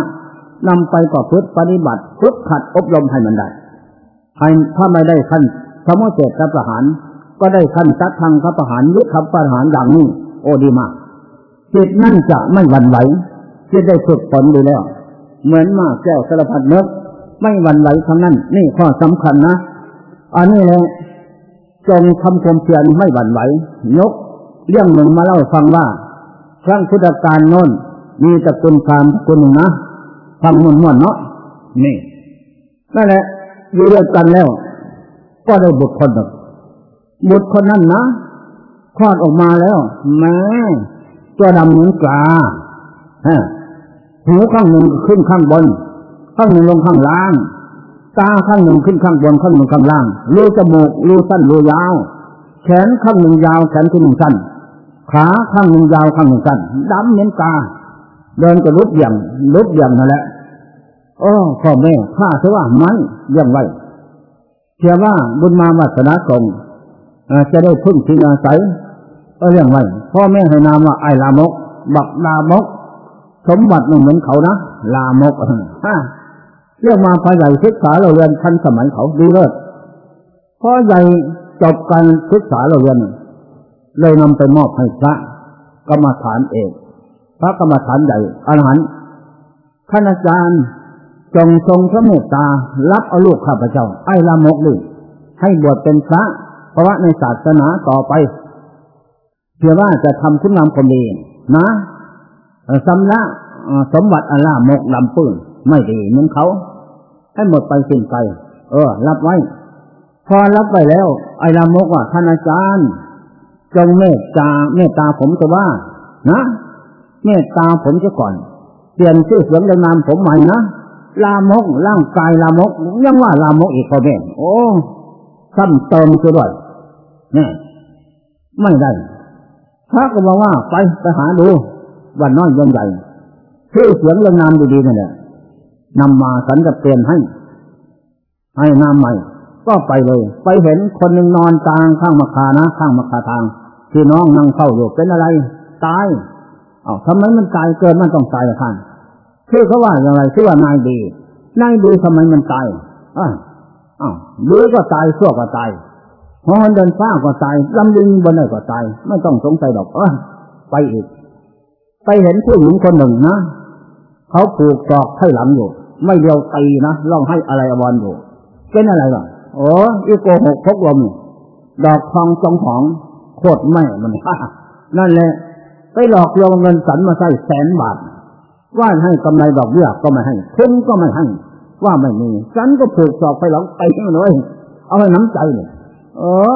นำไปก่อพุทธปฏิบัติพุทธขัดอบรมให้มันได้ ถ้าไม่ได้ขั้นสมุเจตประหาร ก็ได้ขั้นสักทางพระประหารยุทธประหารอย่างนี้ โอ้ดีมากจิตนั่นจะไม่หวั่นไหวจิตได้ฝึกฝนดีแล้ว เหมือนมาแก้วสารพัดเนื้อไม่หวั่นไหวทั้งนั้น นี่ข้อสำคัญนะอันนี้แหละจงทำความเพียรไม่หวั่นไหวยกเรื่องหนึ่งมาเล่าฟังว่าครั้งพุทธกาลโน้นมีตระกูลพามตระกูลหนึ่งนะทำมุ่นมุ่นเนาะนี่นั่นแหละ อยู่ด้วยกันแล้ว ก็ได้บุตรคนหนึ่งบุตรคนนั้นนะคลอดออกมาแล้วแม้ตัวดำเหมือนกลาฮะหูข้างหนึ่งขึ้นข้างบน ข้างหนึ่งลงข้างล่าง ตาข้างหนึ่งขึ้นข้างบนข้างหนึ่งข้างล่างรูจมูกรูสั้นรูยาว แขนข้างหนึ่งยาว แขนข้างหนึ่งสั้น ขาข้างหนึ่งยาวข้างหนึ่งสั้นดำเหมือนกาเดินก็ลุกอย่างลุกอย่างนั่นแหละ โอ้พ่อแม่ข้าเสว่าไม่ยังไว้เชื่อว่าบุญมาวาสนาส่งจะได้พึ่งพิงอาศัยก็เรื่องไว้พ่อแม่ให้นามว่าไอลามก บักลามก สมบัติหนึ่งเหมือนเขานะลามกฮะเรื่องมาพอใหญ่ศึกษาเราเรียนทันสมัยเขาดีเลิศพ่อใหญ่จบการศึกษาเราเรียนเลยนำไปมอบให้พระกรรมฐานเอก พระกรรมฐานใหญ่อรหันต์ท่านอาจารย์ จงทรงพระเมตตา รับเอาลูกข้าพเจ้า ไอ้ละมกนี่ให้บวชเป็นพระเพราะว่าในศาสนาต่อไปเพื่อว่าจะทำคุณงามความดีนะสำละสมบัติอัลลามกลำปื้นไม่ดีเหมือนเขา ให้หมดไปสิ้นไป เออ รับไว้ พอรับไปแล้ว ไอ้ลามกว่าท่านอาจารย์จงเมตตาเมตตาผมจะว่า นะ เมตตาผมจะก่อน เปลี่ยนชื่อเสียงในนามผมใหม่นะ ลามกร่างกายลามกยังว่าลามกอีกพอแม่โอ้ซ้ำเติมซะด้วยนี่ไม่ได้พระก็บอกว่าไปไปหาดูวันน้อยยันใหญ่ชื่อเสียงเรื่องนามดีๆนั่นแหละนำมาสันจะเปลี่ยนให้ ให้นามใหม่ ก็ไปเลย ไปเห็นคนหนึ่งนอนกลางข้างมะคานะ ข้างมะคาทางที่น้องนั่งเฝ้าอยู่เป็นอะไร ตายอ้าทำไมมันตายเกินมันต้องตายละท่าน คือเขาว่าอย่างไรชื่อว่านายดีนายดีทำไมมันตายอ้าวอ้าวดือก็ตายชั่วก็ตายหอนเดินฟ้าก็ตายลำดินบนไหนก็ตาย ไม่ต้องสงสัยดอกเออไปอีก ไปเห็นผู้หญิงคนหนึ่งนะเขาผูกจอกให้หลังอยู่ ไม่เดียวตีนะร้องให้อะไรอวรอยู่เป็นอะไรหรอโอ้อีโกหกพกลมดอกทองจองของโคตรแม่มันนั่นแหละไปหลอกลวงเงินสันมาใส่แสนบาท ว่าให้กำไรดอกเบี้ยก็ไม่ให้คุ้มก็ไม่ให้ว่าไม่มีฉันก็ผูกจอกไปหลอกไปเลยเอาให้น้ำใจเนี่ยเออ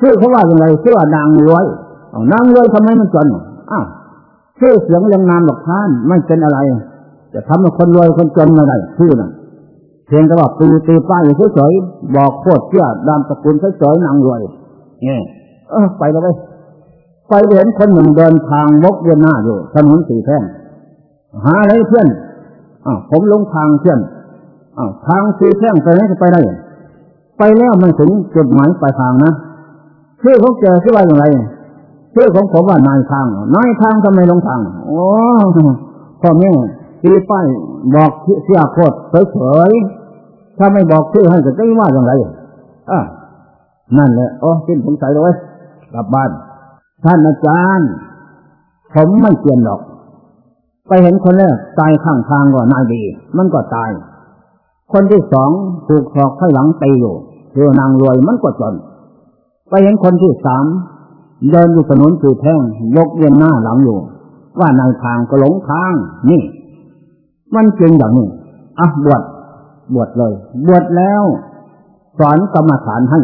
ชื่อเขาว่าอย่างไรชื่อว่านางรวยนางรวยทำไมมันจนอ้าวชื่อเสียงเรียงนามหลอกท่านไม่เป็นอะไร จะทำให้คนรวยคนจนมาได้ชื่อน่ะเพียงแต่ว่าตีตีป้ายเฉยๆบอกโคตรเชื่อดามตระกูลเฉยๆนางรวยเนี่ยเออไปแล้วไปไปเห็นคนหนึ่งเดินทางวกเวียนหน้าอยู่ถนนสี่แพร่ง หาอะไรเพื่อนอ่าผมลงทางเพื่อนอ่าทางสี่แพร่งไปไหนจะไปได้ ไปแล้วมันถึงจุดหมายปลายทางนะชื่อเขาเจอชื่อว่าอย่างไรชื่อของผมว่านายทางนายทางทำไมลงทางโอ้พ่อแม่ตีป้ายบอกเสียโคตรเฉยๆถ้าไม่บอกชื่อให้จะไม่ว่าอย่างไรอะนั่นแหละโอ้สิ้นสงสัยเลยกลับบ้าน ท่านอาจารย์ ผมไม่เปลี่ยนหรอก ไปเห็นคนแรกตายข้างทางก่อนนายดีมันก็ตาย คนที่สองถูกหอกข้างหลังตีอยู่คือนางรวยมันก็จน ไปเห็นคนที่สามเดินอยู่ถนนสื่อแท่งยกเวียนหน้าหลังอยู่ ว่านายทางก็หลงทางนี่ มันจริงอย่างนี้อะบวชบวชเลย บวชแล้ว สอนกรรมฐานให้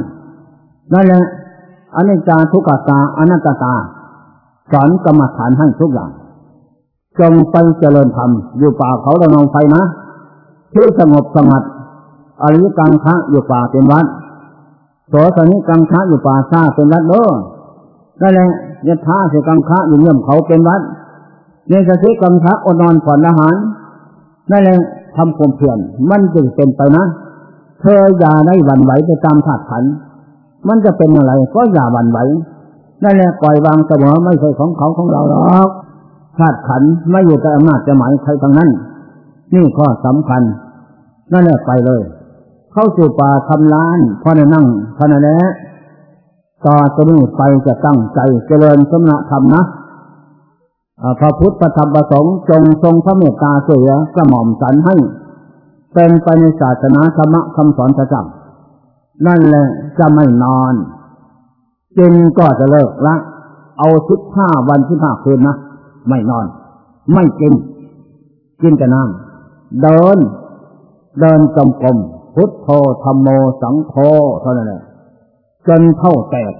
นั่นแหละอนิจจาทุกตาอนัตตา สอนกรรมฐานให้ทุกอย่าง จงไปเจริญธรรม อยู่ป่าเขาระนองไฟนะ ที่สงบสงัดอริยกังคะอยู่ป่าเป็นวัดโสสนิกังคะอยู่ป่าซาเป็นวัดเด้อนั่นแหละยะท่าเสกังคะอยู่เงื่อมเขาเป็นวัดเนสสิกังคะอดนอนผ่อนอาหารนั่นแหละทำความเพียรมันจึงเป็นไปนะ เธออย่าได้หวั่นไหวไปตามธาตุขัน มันจะเป็นอะไรก็อย่าหวั่นไหวนั่นแหละปล่อยวางเสมอไม่ใช่ของเขาของเราหรอก ธาตุขันไม่อยู่แต่อำนาจจะหมายใครทั้งนั้น นี่ข้อสำคัญ นั่นแหละไปเลย เข้าสู่ป่าทำล้านพอนนั่งพอในแหละต่อจะนี้ไปจะตั้งใจเจริญสมณธรรมนะพระพุทธธรรมประสงค์จงทรงพระเมตตาเสียกระหม่อมสันให้ เป็นไปในศาสนาธรรมคำสอนประจำนั่นแหละจะไม่นอนกินก็จะเลิกละ เอาสิบห้าวันสิบห้าคืนนะ ไม่นอน ไม่กิน กินแต่น้ำเดิน เดินจมกรมพุทโธธรรมโมสังโฆเท่านั้นแหละจนเท่าแตก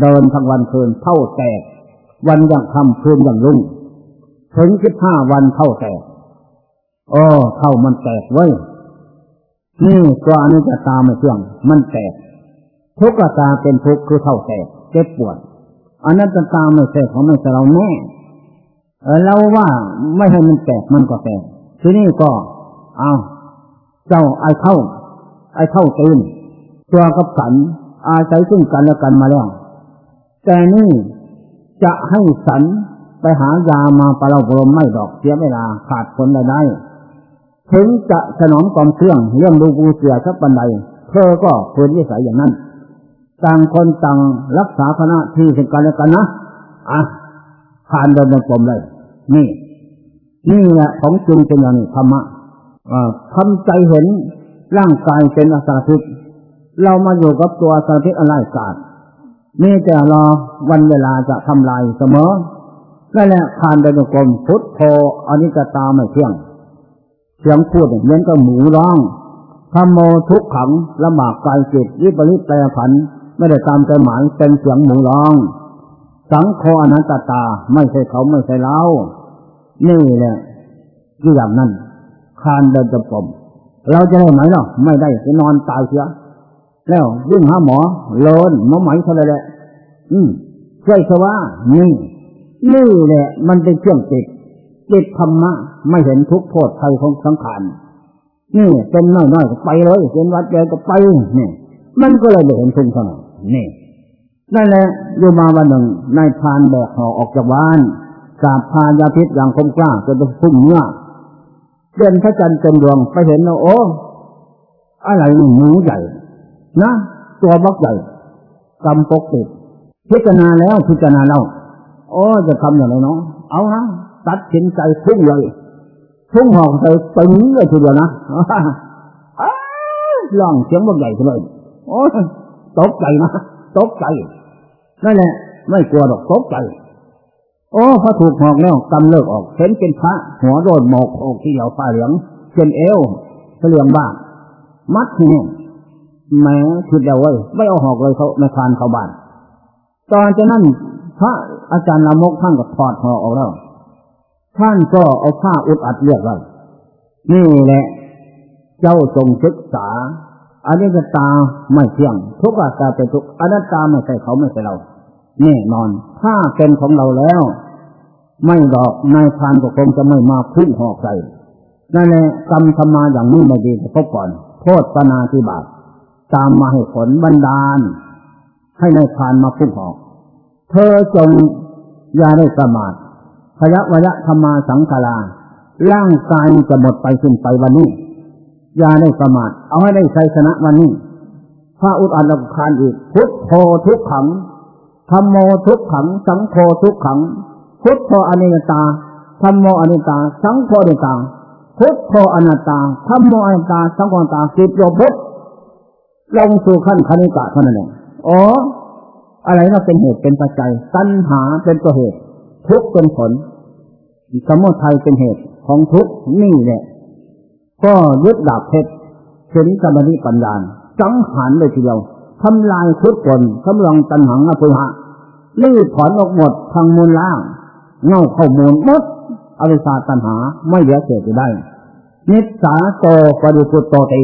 เดินทั้งวันคืนเท่าแตก วันยังคำคืนยังรุ่งถึงสิบห้าวันเท่าแตกโอ้เท่ามันแตกเว้ยนี่ตัวอนิจจตาไม่เที่ยง มันแตก ทุกขตาเป็นทุกข์คือเท่าแตกเจ็บปวดอนัตตาไม่ใช่ของไม่ใช่เราแน่ เราว่าไม่ให้มันแตกมันก็แตกทีนี้ก็เอาเจ้าไอ้เท่าไอ้เท่าตื่นตัวกับสัน อาศัยซึ่งกันและกันมาแล้ว แต่นี่จะให้สันไปหายามาปราบรมไม่ดอกเสียเวลาขาดผลใดๆถึงจะสนองกองเครื่องเรื่องดูกูเสียสักปันใดเธอก็ควรวิสัยอย่างนั้น ต่างคนต่างรักษาคณะที่ซึ่งกันและกันนะอะ ผ่านเดินกลมเลยนี่ นี่แหละของจริงเป็นอย่างนี้ธรรมะทำใจเห็นร่างกายเป็นอาสาทิตเรามาอยู่กับตัวอาสารพิษอะไรศาสตร์นี่แต่รอวันเวลาจะทำลายเสมอนั่นแหละผ่านเดินกลมพุทโธอนิจตาไม่เที่ยงเสียงพูดเหมือนกับหมูร้องธรรมโมทุกขังละหมากกายจิตวิปริตแปรผัน ไม่ได้ตามใจหมายเป็นเสียงหมูร้อง สังโฆอนันตตา ไม่ใช่เขาไม่ใช่เรานี่แหละที่อย่างนั้นคานเดินจงกรมเราจะได้ไหมเนาะไม่ได้จะนอนตายเสียแล้วยิ่งหาหมอโลนหมอไหมเท่าไรแหละอืมช่วยสว่านี่นี่แหละ มันเป็นเครื่องจิตจิตธรรมะ ไม่เห็นทุกโทษภัยของสังขารนี่เป็นน้อยๆก็ไปเลยเป็นวัดใหญ่ก็ไปนี่มันก็เลยไม่เห็นทุกข์เท่าไหร่นี่ นั่นแหละอยู่มาวันหนึ่งนายพานแบกห่อออกจากบ้านสาบพานยาพิษอย่างคมกล้าจนต้องพุ่งเนื้อเดินพระจันทร์เต็มดวงไปเห็นแล้วโอ้อะไรหมูใหญ่ นะตัวบักใหญ่กำปกติดพิจารณาแล้วพิจารณาเล่าโอ้จะทำอย่างไรเนาะเอานะตัดสินใจทุ่งเลยทุ่งหอกใส่ตึงเลยทีเดียวนะล่องเสียงบักใหญ่เลยโอ้ตกใจนะตกใจ นั่นแหละไม่กลัวหรอกตกใจโอ้พอถูกหอกแล้วกำเลิกออกเห็นเป็นพระ หัวโดนหมอกออกที่เหล่าฟ้าเหลืองเป็นเอวเสลียงบ้างมัดที่นี่แม้คิดเอาไว้ไม่เอาหอกเลยเขาในคานเขาบ้าน ตอนจากนั้นพระอาจารย์ละมกท่านก็ถอดหอกออกแล้วท่านก็เอาผ้าอุดอัดเรียกไว้นี่แหละ เจ้าทรงศึกษา อนนี้จตาไม่เที่ยง ทุกอาตาเป็นทุกอนัตตาไม่ใช่เขาไม่ใช่เราแน่นอน ถ้าเป็นของเราแล้ว ไม่ดอกนายพานก็คงจะไม่มาพึ่งหอกใส่นั่นแหละกรรมทำมาอย่างนี้ไม่ดีจะพบก่อน โทษปนาธิบาตตามมาให้ผลบันดาล ให้นายพานมาพึ่งหอก เธอจงอย่าได้สมาธิพยะวยะธรรมาสังขาราร่างกายจะหมดไปสิ้นไปวันนี้ อย่าได้สมาธิเอาให้ได้ชัยชนะวันนี้พระอุตอัลคานอีกพุทโธทุกขังธรรมโมทุกขัง สังโฆทุกขัง พุทโธอนิจตาธรรมโมอนิจตา สังโฆอนิจตาพุทโธอนัตตาธรรมโมอนัตตา สังโฆอนัตตาสิบโยพุทลงสู่ขั้นคณิกะเท่านั้นเองอ๋ออะไรก็เป็นเหตุเป็นปัจจัยตัณหาเป็นตัวเหตุ ทุกข์เป็นผลสมุทัยเป็นเหตุของทุกข์นี่แหละ ก็ยึดดาบเพชรเห็นสมาธิปัญญาสังหารเลยทีเดียวทำลายทุกคนกำลังตันหังอภุหะลื้อถอนออกหมดทางมูลล่าง เงาเข้ามูลมดอวิชาตันหาไม่เหลือเศษจะได้ นิสาโตปฏิพุตโตติ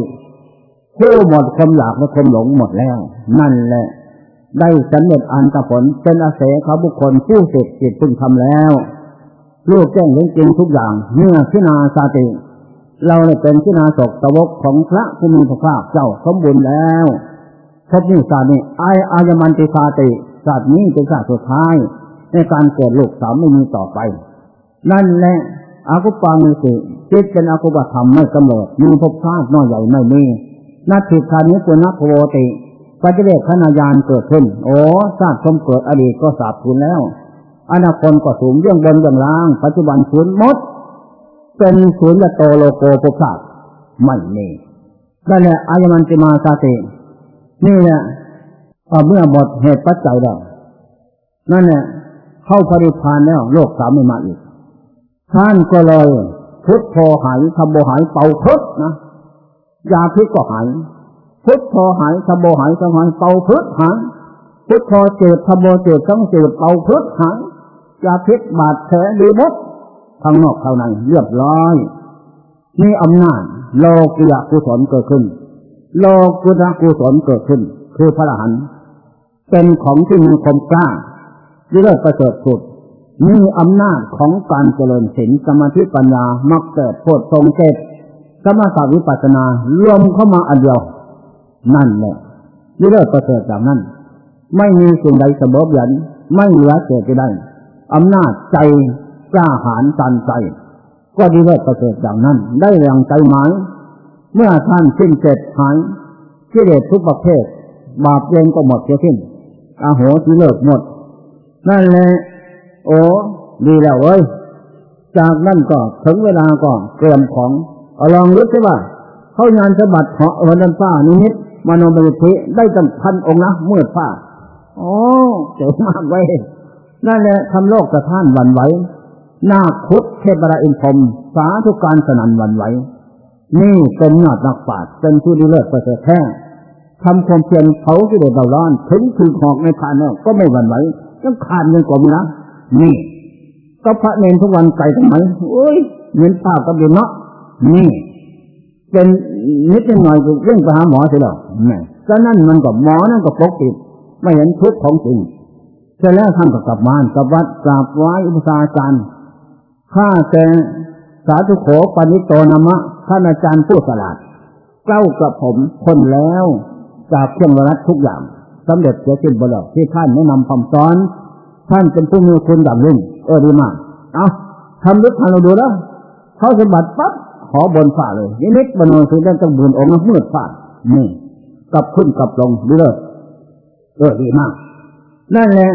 ผู้หมดความอยากและความหลงหมดแล้ว นั่นแหละ ได้สำเร็จอันตผลเป็นอาเสเขาบุคคลผู้เสพจิตพึงทำแล้วรู้แจ้งจริงทุกอย่างเมื่อพินาสาติ เราเป็นพินาศกสวกของพระผู้มีพระภาคเจ้าสมบูรณ์แล้วพบนี้ศาสตร์นี้ไออายมันติฟาติศาสตร์นี้เป็นศาสตร์สุดท้าย ในการเกิดลูกสาวไม่มีต่อไป นั่นแหละอากุปามีสิจิตเป็นอากุปธรรมไม่กำเนิดมีภพชาติน้อยใหญ่ไม่มีนาทิคานิปุณโพติปัจเจกขณายานเกิดขึ้น โอ้ชาติสมเกิดอดีตก็สาบสูญแล้ว อนาคตก็สูงเรื่องบนอย่างล่าง ปัจจุบันสูญหมด เป็นศูนย์โตโลโกภพชาติไม่มีนั่นแหละอายมันติมาสาติ นี่แหละเมื่อหมดเหตุปัจจัยแล้วนั่นแหละเข้าปริพานแล้วโลกสามไม่มาอีก ท่านก็เลยพุทโธหายธรรมโมหายเป่าพุทนะยาพิษก็หายพุทโธหายธรรมโมหายสังหายเป่าพุทหายพุทโธเจ็บธรรมโมเจ็บสังเจ็บเป่าพุทหายยาพิษบาดแผลดีหมด ข้างนอกข้างในเรียบร้อยนี่อำนาจโลกิยกุศลเกิดขึ้น โลกุตกุศลเกิดขึ้น คือพระอรหันต์เป็นของที่มีความกล้าที่เลิศประเสริฐสุดมีอำนาจของการเจริญศีลสมาธิปัญญามักเกิดโพดทรงเจตสมาธิวิปัสนารวมเข้ามาอันเดียว นั่นแหละที่เลิศประเสริฐจากนั้น ไม่มีสิ่งใดสมบูรณ์ไม่เหลือเกิดได้อำนาจใจ กล้าหาญตันใจ ก็ดีเลิศประเสริฐอย่างนั้น ได้แรงใจหมาย เมื่อท่านสิ้นเสร็จหายกิเลสทุกประเภท บาปเย็นก็หมดเสียสิ้นอาโหสิเลิกหมด นั่นแหละโอ้ดีแล้วเว้ย จากนั้นก็ถึงเวลาก็เตรียมของเอาลองรู้สิว่าเข้างานสบัดเหาะวันนันฟ้านิมิตมโนมยิธิได้ตั้งพันองค์นะเมื่อฟ้าโอ้เจ๋งมากเว้ยนั่นแหละทำโลกสะท้านวันไหว นาคุดเทพระอินทรมสาธุการสนันวันไหว นี่เป็นยอดนักปราชญ์เป็นผู้ดีเลิศประเสริฐแท้ทำความเพียรเผาที่เดือดร้อนถึงถือหอกในทานเนี่ยก็ไม่หวั่นไหวยังขาดเงินกว่ามีนะนี่ก็พระเนรทุกวันไก่ทำไมโอ้ยเงินป้าก็เดือดเนาะนี่เป็นนิดหน่อยก็เรื่องไปหาหมอเสียแล้วนี่ก็นั่นมันก็หมอนั่นก็ปกติไม่เห็นทุกข์ของจริงเสร็จแล้วท่านก็กลับมากับวัดกราบไหว้อุปสาจารย์ ข้าแต่สาธุโขปนิโตนามะท่านอาจารย์ผู้สลาดเจ้ากับผมคนแล้วจากเครื่องรัดทุกอย่างสำเร็จเสียสิ้นบลอกที่ท่านแนะนำคำสอน ท่านเป็นผู้มีคุณอย่างยิ่งเออดีมากเอาทำลึกทางเราดูแล้วเขาสมบัติปั๊บขอบนฝ่าเลยนิดบนโนสุดได้ต้องบุญองค์มืดฝ่านี่กับขึ้นกับลงดีเลยเออดีมากนั่นแหละ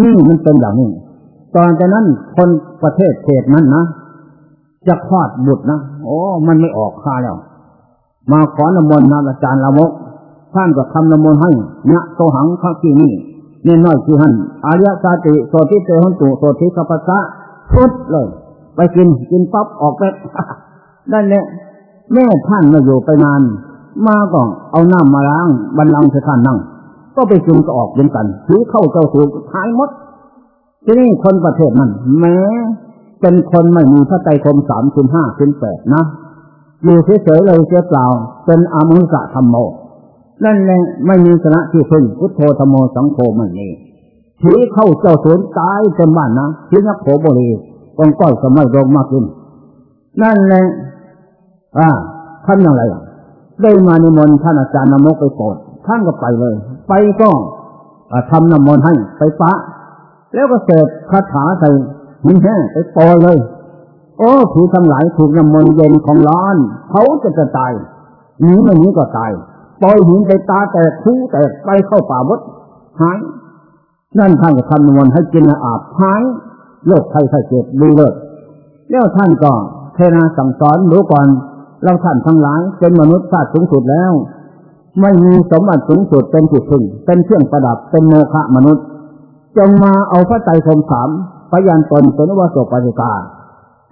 นี่มันเป็นอย่างนี้ ตอนนั้นคนประเทศเขตนั้นนะจะคลอดบุตรนะโอ้มันไม่ออกค่าแล้ว มาขอนมนต์นาอาจารย์ละมก ท่านก็ทำนมนต์ให้นี่ยโตหังพระที่นี่นี่น้อยคือหันอารยสาติโสติเตหันตุโสติสัพพะพุดเลย ไปกินกินปั๊บออกไปนั่นแหละแม่ท่านมาอยู่ไปนาน มาก่อนเอาน้ำมาล้างบันลังเสท่านนั่ง ก็ไปกินก็ออกเหมือนกันถือเข้าเจ้าถูกทายมด ที่นี่คนประเทศนั้นแม้เป็นคนไม่มีพระใจคมสามคุณห้าคุณแปดนะอยู่เฉยๆเลยเสียเปล่า เป็นอมุสะธรรมโม นั่นแหละไม่มีสนะที่พึ่งพุทโธธรรมโมสังโฆมันนี่ผีเข้าเจ้าสวนตายเต็มบ้านนะผีนักโขบรีกองก้อยก็ไม่ลงมากินนั่นแหละอ่าท่านอย่างไรได้มาในมนท่านอาจารย์นมกไปโปรดท่านก็ไปเลย ไปก็ทำน้ำมนต์ให้ไปปะ แล้วก็เสกคาถาใส่หินแห้งไปปล่อยเลย โอ้ผีทั้งหลายถูกน้ำมนต์เย็นของร้อน เขาจะจะตายหนีไม่หนีก็ตายปล่อยหินไปตาแตกคูแตกไปเข้าป่ามดหายนั่นท่านก็ทำน้ำมนต์ให้กินอาบหายโรคไข้ไข้เจ็บดีเลิศแล้วท่านก็เทนาสั่งสอนรู้ก่อนเราท่านทั้งหลายเป็นมนุษย์ชาติสูงสุดแล้ว ไม่มีสมบัติสูงสุดเป็นที่พึ่งเป็นเครื่องประดับเป็นโมฆะมนุษย์ จงมาเอาพระใจคมสามพยานตนเป็นวสปฏิกา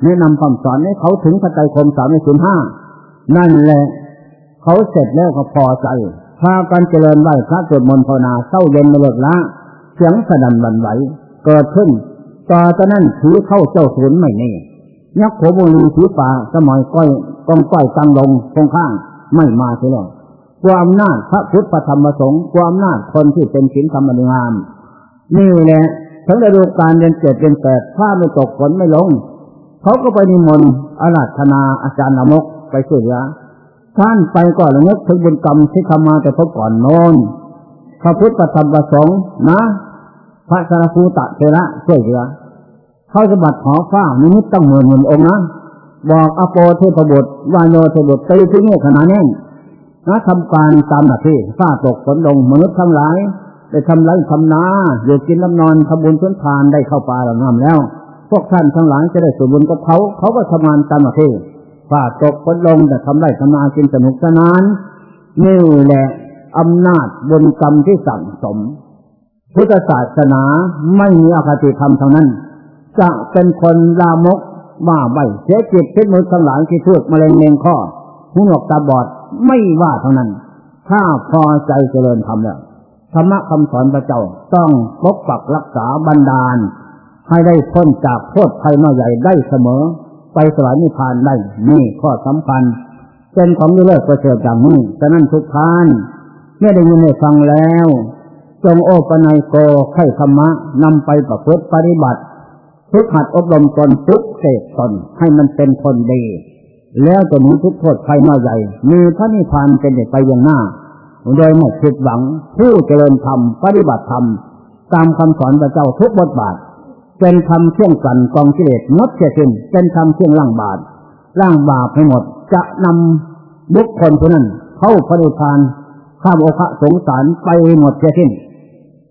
แนะนำคำสอนให้เขาถึงพระใจคมสามในสินห้านั่นแหละเขาเสร็จแล้วก็พอใจพากันเจริญไหวพระสวดมนต์ภาวนาเศร้าเย็นมาเลิกละเสียงสดันวันไหวเกิดขึ้นต่อจากนั้นถือเข้าเจ้าศูนย์ไม่แน่ยักษ์โขบุรีถือป่าสมัยก้อยกองก้อยตั้งลงคงข้างไม่มาเสียแล้วความนาจพระพุทธธรรมประสงฆ์ความนาจคนที่เป็นศีลธรรมงาม นี่แหละทั้งฤดูการเรียนเจ็ดเรียนแปดถ้าไม่ตกฝนไม่ลง เขาก็ไปนิมนต์อาราธนาอาจารย์นมกไปช่วยเหลือท่านไปก่อนละนึกถึงบุญกรรมที่ทำมาแต่พบก่อนโน้นพระพุทธธรรมประสงค์นะ พระสารภูตะเทระช่วยเหลือเขาสบัดขอฟ้านิมิตต้องเหมือนเหมือนองค์นะบอกอโปเทพบุตรวายโยเทพบุตรตีที่นี่ขนาดนี้นะทำการตามหน้าที่ฟ้าตกฝนลงมนุษย์ทั้งหลาย ได้ทำไรทำนาอยู่กินน้ำนอนทำบุญชุนทานได้เข้าป่าหลังน้ำแล้ว พวกท่านทั้งหลายจะได้ส่วนบุญกับเขา เขาก็ทำงานตามหน้าที่ฟ้าตกฝนลงแต่ทำไรทำนากินสนุกสนานนี่แหละอำนาจบุญกรรมที่สั่งสม พุทธศาสนาไม่มีอคติธรรมเท่านั้น จะเป็นคนลามกบ้าใบเสียจิตเช็ดมือทั้งหลายที่ทุกมะเร็งเมงข้อหูหนวกตาบอดไม่ว่าเท่านั้น ถ้าพอใจเจริญธรรมแล้ว ธรรมะคำสอนพระเจ้าต้องปกปักรักษาบันดาล ให้ได้พ้นจากโทษภัยน้อยใหญ่ได้เสมอ ไปสวรรค์นิพพานได้นี่ข้อสำคัญเป็นของนิเลิศประเสริฐอย่างนี้ฉะนั้นทุกท่านเมื่อได้ยินได้ฟังแล้ว จงโอปนัยโกไข่ธรรมะนำไปประพฤติปฏิบัติทุกหัดอบรมตนทุกเสกตนให้มันเป็นคนดี แล้วจะมีทุกโทษภัยน้อยใหญ่ มีพระนิพพานเป็นเด็กไปอย่างหน้า โดยไม่ผิดหวังผู้เจริญธรรมปฏิบัติธรรมตามคำสอนพระเจ้าทุกบทบาท เป็นธรรมเชื่องกันกองกิเลสงดเสียสิ้นเป็นธรรมเชื่องล่างบาปล่างบาปให้หมดจะนำบุคคลผู้นั้นเข้าพระนิพพานข้ามโอคะสงสารไปหมดเสียสิ้น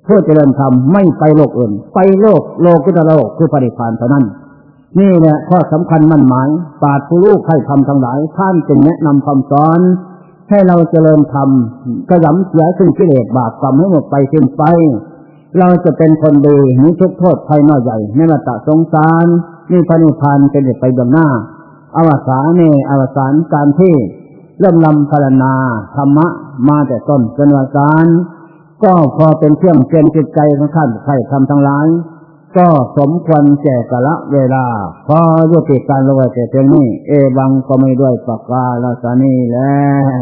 เพื่อเจริญธรรมไม่ไปโลกอื่น ไปโลกโลกุตโลกคือปฏิพานเท่านั้น นี่แหละข้อสำคัญมั่นหมาย ปาดผู้ลูกให้ทำทั้งหลายท่านจึงแนะนำคำสอน ให้เราเจริญธรรมกระยำเสียซึ่งกิเลสบาปกรรมให้หมดไปสิ้นไป เราจะเป็นคนดีมีทุกโทษภัยน้อยใหญ่ในวัฏสงสารนี่พระนิพพานเป็นเดไปบนหน้า อวสานเนอวสานการที่เริ่มลำพารนาธรรมะมาแต่ต้นจนวสานก็พอเป็นเครื่องเตือนจิตใจของท่านใครทำทั้งหลาย ก็สมควรแก่กะละเวลา พอยุติการลงไว้แต่เพียงนี้ เอบังก็ไม่ด้วยปากกาลาสานีแล้ว